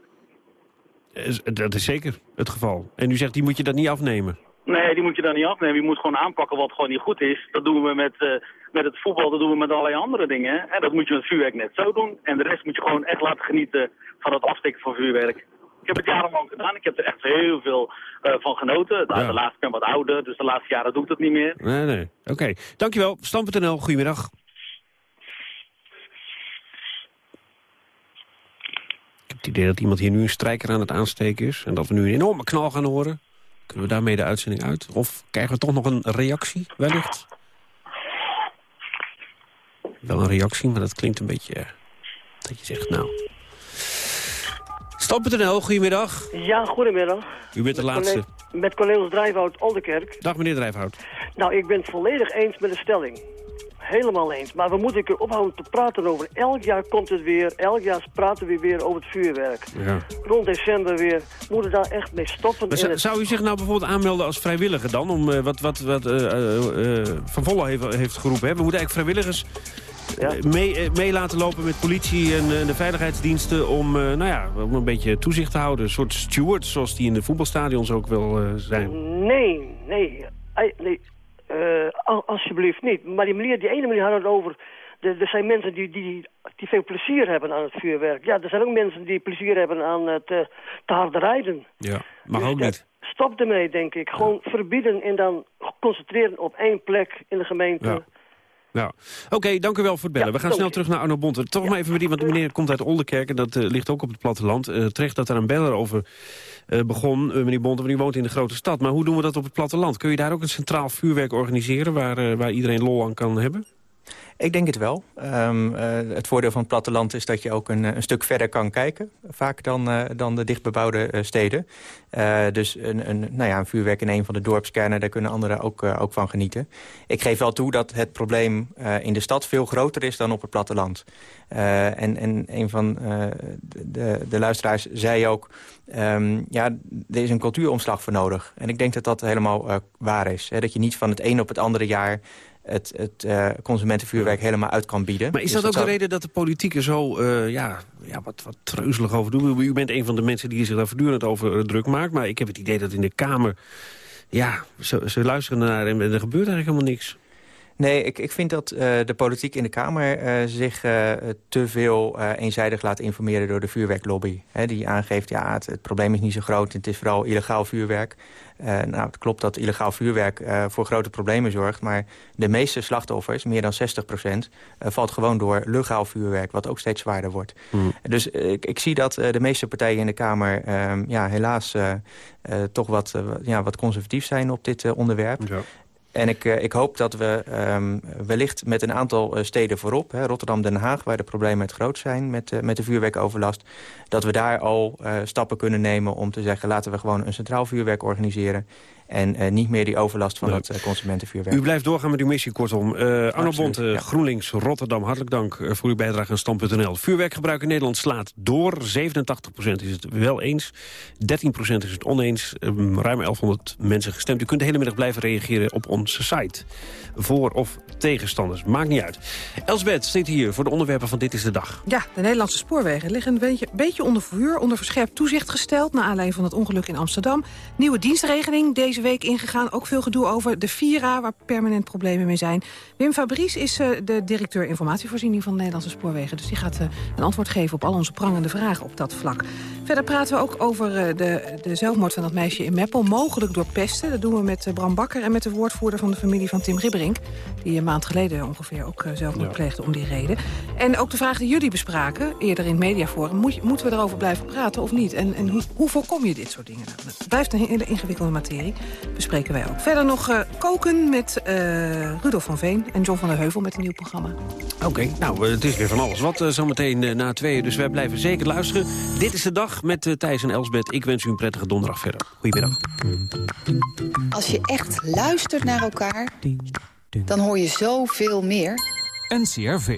Dat is zeker het geval. En u zegt, die moet je dat niet afnemen. Nee, die moet je dan niet afnemen. Je moet gewoon aanpakken wat gewoon niet goed is. Dat doen we met, eh, met het voetbal, dat doen we met allerlei andere dingen. En dat moet je met vuurwerk net zo doen. En de rest moet je gewoon echt laten genieten van het afsteken van vuurwerk. Ik heb het jarenlang gedaan. Ik heb er echt heel veel eh, van genoten. Nou, Ja. De laatste ben wat ouder, dus de laatste jaren doe ik dat niet meer. Nee, nee. Oké. Dankjewel. Stam.nl, goedemiddag. Ik heb het idee dat iemand hier nu een strijker aan het aansteken is. En dat we nu een enorme knal gaan horen. Kunnen we daarmee de uitzending uit? Of krijgen we toch nog een reactie, wellicht? Wel een reactie, maar dat klinkt een beetje... eh, dat je zegt, nou... Stam.nl, goedemiddag. Ja, goedemiddag. U bent de Met laatste. Met Cornelis Drijfhout, Oldenkerk. Dag meneer Drijfhout. Nou, ik ben het volledig eens met de stelling. Helemaal eens. Maar we moeten een keer ophouden te praten over. Elk jaar komt het weer. Elk jaar praten we weer over het vuurwerk. Ja. Rond december weer. We moeten daar echt mee stoppen. Maar het- zou u zich nou bijvoorbeeld aanmelden als vrijwilliger dan? Om eh, wat, wat, wat eh, eh, Van Volle heeft, heeft geroepen. Hè? We moeten eigenlijk vrijwilligers eh, mee, mee laten lopen met politie en de veiligheidsdiensten... om, nou ja, om een beetje toezicht te houden. Een soort stewards, zoals die in de voetbalstadions ook wel zijn. Nee, nee. Nee. Al- alsjeblieft niet. Maar die, meneer, die ene meneer had het over... Er zijn mensen die, die, die veel plezier hebben aan het vuurwerk. Ja, er zijn ook mensen die plezier hebben aan het eh, te hard rijden. Ja, mag Dus ook niet. Stop ermee, denk ik. Gewoon verbieden en dan concentreren op één plek in de gemeente. Ja. Ja. Oké, dank u wel voor het bellen. Ja, We gaan snel terug naar Arno Bonte. Toch maar even met die, want de meneer komt uit Oldenkerk... en dat eh, ligt ook op het platteland. Eh, terecht dat er een beller over eh, begon, meneer Bonte... want u woont in de grote stad. Maar hoe doen we dat op het platteland? Kun je daar ook een centraal vuurwerk organiseren... waar, waar iedereen lol aan kan hebben? Ik denk het wel. Ehm, eh, het voordeel van het platteland is dat je ook een, een stuk verder kan kijken. Vaak dan, eh, dan de dichtbebouwde eh, steden. Dus een, een, nou ja, een vuurwerk in een van de dorpskernen... daar kunnen anderen ook, ook van genieten. Ik geef wel toe dat het probleem in de stad veel groter is dan op het platteland. En, en een van de, de luisteraars zei ook... ehm, ja, er is een cultuuromslag voor nodig. En ik denk dat dat helemaal waar is. Hè? Dat je niet van het een op het andere jaar het, het eh, consumentenvuurwerk helemaal uit kan bieden. Maar is Dus dat ook zou- de reden dat de politiek er zo eh, ja, ja, wat, wat treuzelig over doet? U bent een van de mensen die zich daar voortdurend over eh, druk maakt. Maar ik heb het idee dat in de Kamer... Ja, ze, ze luisteren naar en er gebeurt eigenlijk helemaal niks. Nee, ik, ik vind dat eh, de politiek in de Kamer eh, zich eh, te veel eenzijdig laat informeren door de vuurwerklobby. Hè, die aangeeft, ja, het, het probleem is niet zo groot, het is vooral illegaal vuurwerk. Nou, het klopt dat illegaal vuurwerk voor grote problemen zorgt, maar de meeste slachtoffers, meer dan 60 procent, valt gewoon door legaal vuurwerk, wat ook steeds zwaarder wordt. Dus eh, ik, ik zie dat de meeste partijen in de Kamer ehm, ja, helaas toch wat, ja, wat conservatief zijn op dit onderwerp. En ik, eh, ik hoop dat we ehm, wellicht met een aantal eh, steden voorop... Hè, Rotterdam, Den Haag, waar de problemen het groot zijn met, eh, met de vuurwerkoverlast... dat we daar al stappen kunnen nemen om te zeggen... laten we gewoon een centraal vuurwerk organiseren... en eh, niet meer die overlast van Nee. dat eh, consumentenvuurwerk. U blijft doorgaan met uw missie, kortom. Eh Arno Bonte, ja. GroenLinks, Rotterdam, hartelijk dank voor uw bijdrage aan Stand.nl. Vuurwerkgebruik in Nederland slaat door. 87% is het wel eens, 13% is het oneens. Ehm, ruim 1100 mensen gestemd. U kunt de hele middag blijven reageren op onze site. Voor of tegenstanders, maakt niet uit. Elsbeth zit hier voor de onderwerpen van Dit is de Dag. Ja, de Nederlandse spoorwegen liggen een beetje, beetje onder vuur, onder verscherpt toezicht gesteld... naar aanleiding van het ongeluk in Amsterdam. Nieuwe dienstregeling deze week ingegaan. Ook veel gedoe over de Vira, waar permanent problemen mee zijn. Wim Fabrice is eh, de directeur informatievoorziening van de Nederlandse spoorwegen. Dus die gaat eh, een antwoord geven op al onze prangende vragen op dat vlak. Verder praten we ook over eh, de, de zelfmoord van dat meisje in Meppel. Mogelijk door pesten. Dat doen we met Bram Bakker en met de woordvoerder van de familie van Tim Ribberink. Die een maand geleden ongeveer ook zelfmoord Ja. pleegde om die reden. En ook de vraag die jullie bespraken, eerder in het mediaforum. Moet, moeten we erover blijven praten of niet? En, en hoe, hoe voorkom je dit soort dingen? Nou, het blijft een hele ingewikkelde materie. Bespreken wij ook. Verder nog eh, koken met eh, Rudolf van Veen en John van der Heuvel met een nieuw programma. Oké, nou, eh, het is weer van alles. Wat eh, zometeen na tweeën, dus wij blijven zeker luisteren. Dit is de dag met eh, Thijs en Elsbeth. Ik wens u een prettige donderdag verder. Goedemiddag. Als je echt luistert naar elkaar, dan hoor je zoveel meer. NCRV.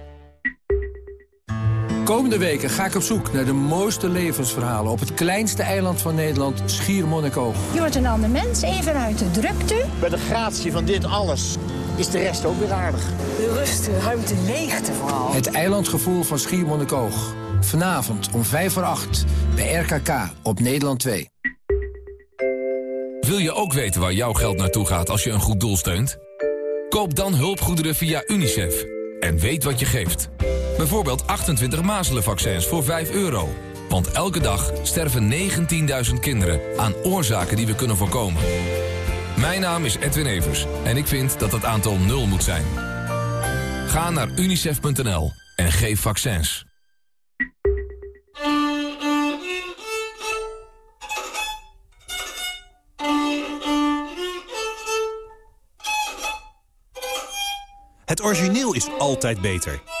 Komende weken ga ik op zoek naar de mooiste levensverhalen... op het kleinste eiland van Nederland, Schiermonnikoog. Je wordt een ander mens, even uit de drukte. Bij de gratie van dit alles is de rest ook weer aardig. De rust, de ruimte, leegte vooral. Het eilandgevoel van Schiermonnikoog. Vanavond om 5 voor 8 bij RKK op Nederland 2. Wil je ook weten waar jouw geld naartoe gaat als je een goed doel steunt? Koop dan hulpgoederen via UNICEF. En weet wat je geeft. Bijvoorbeeld 28 mazelenvaccins voor 5 euro. Want elke dag sterven 19.000 kinderen aan oorzaken die we kunnen voorkomen. Mijn naam is Edwin Evers en ik vind dat het aantal nul moet zijn. Ga naar unicef.nl en geef vaccins. Het origineel is altijd beter.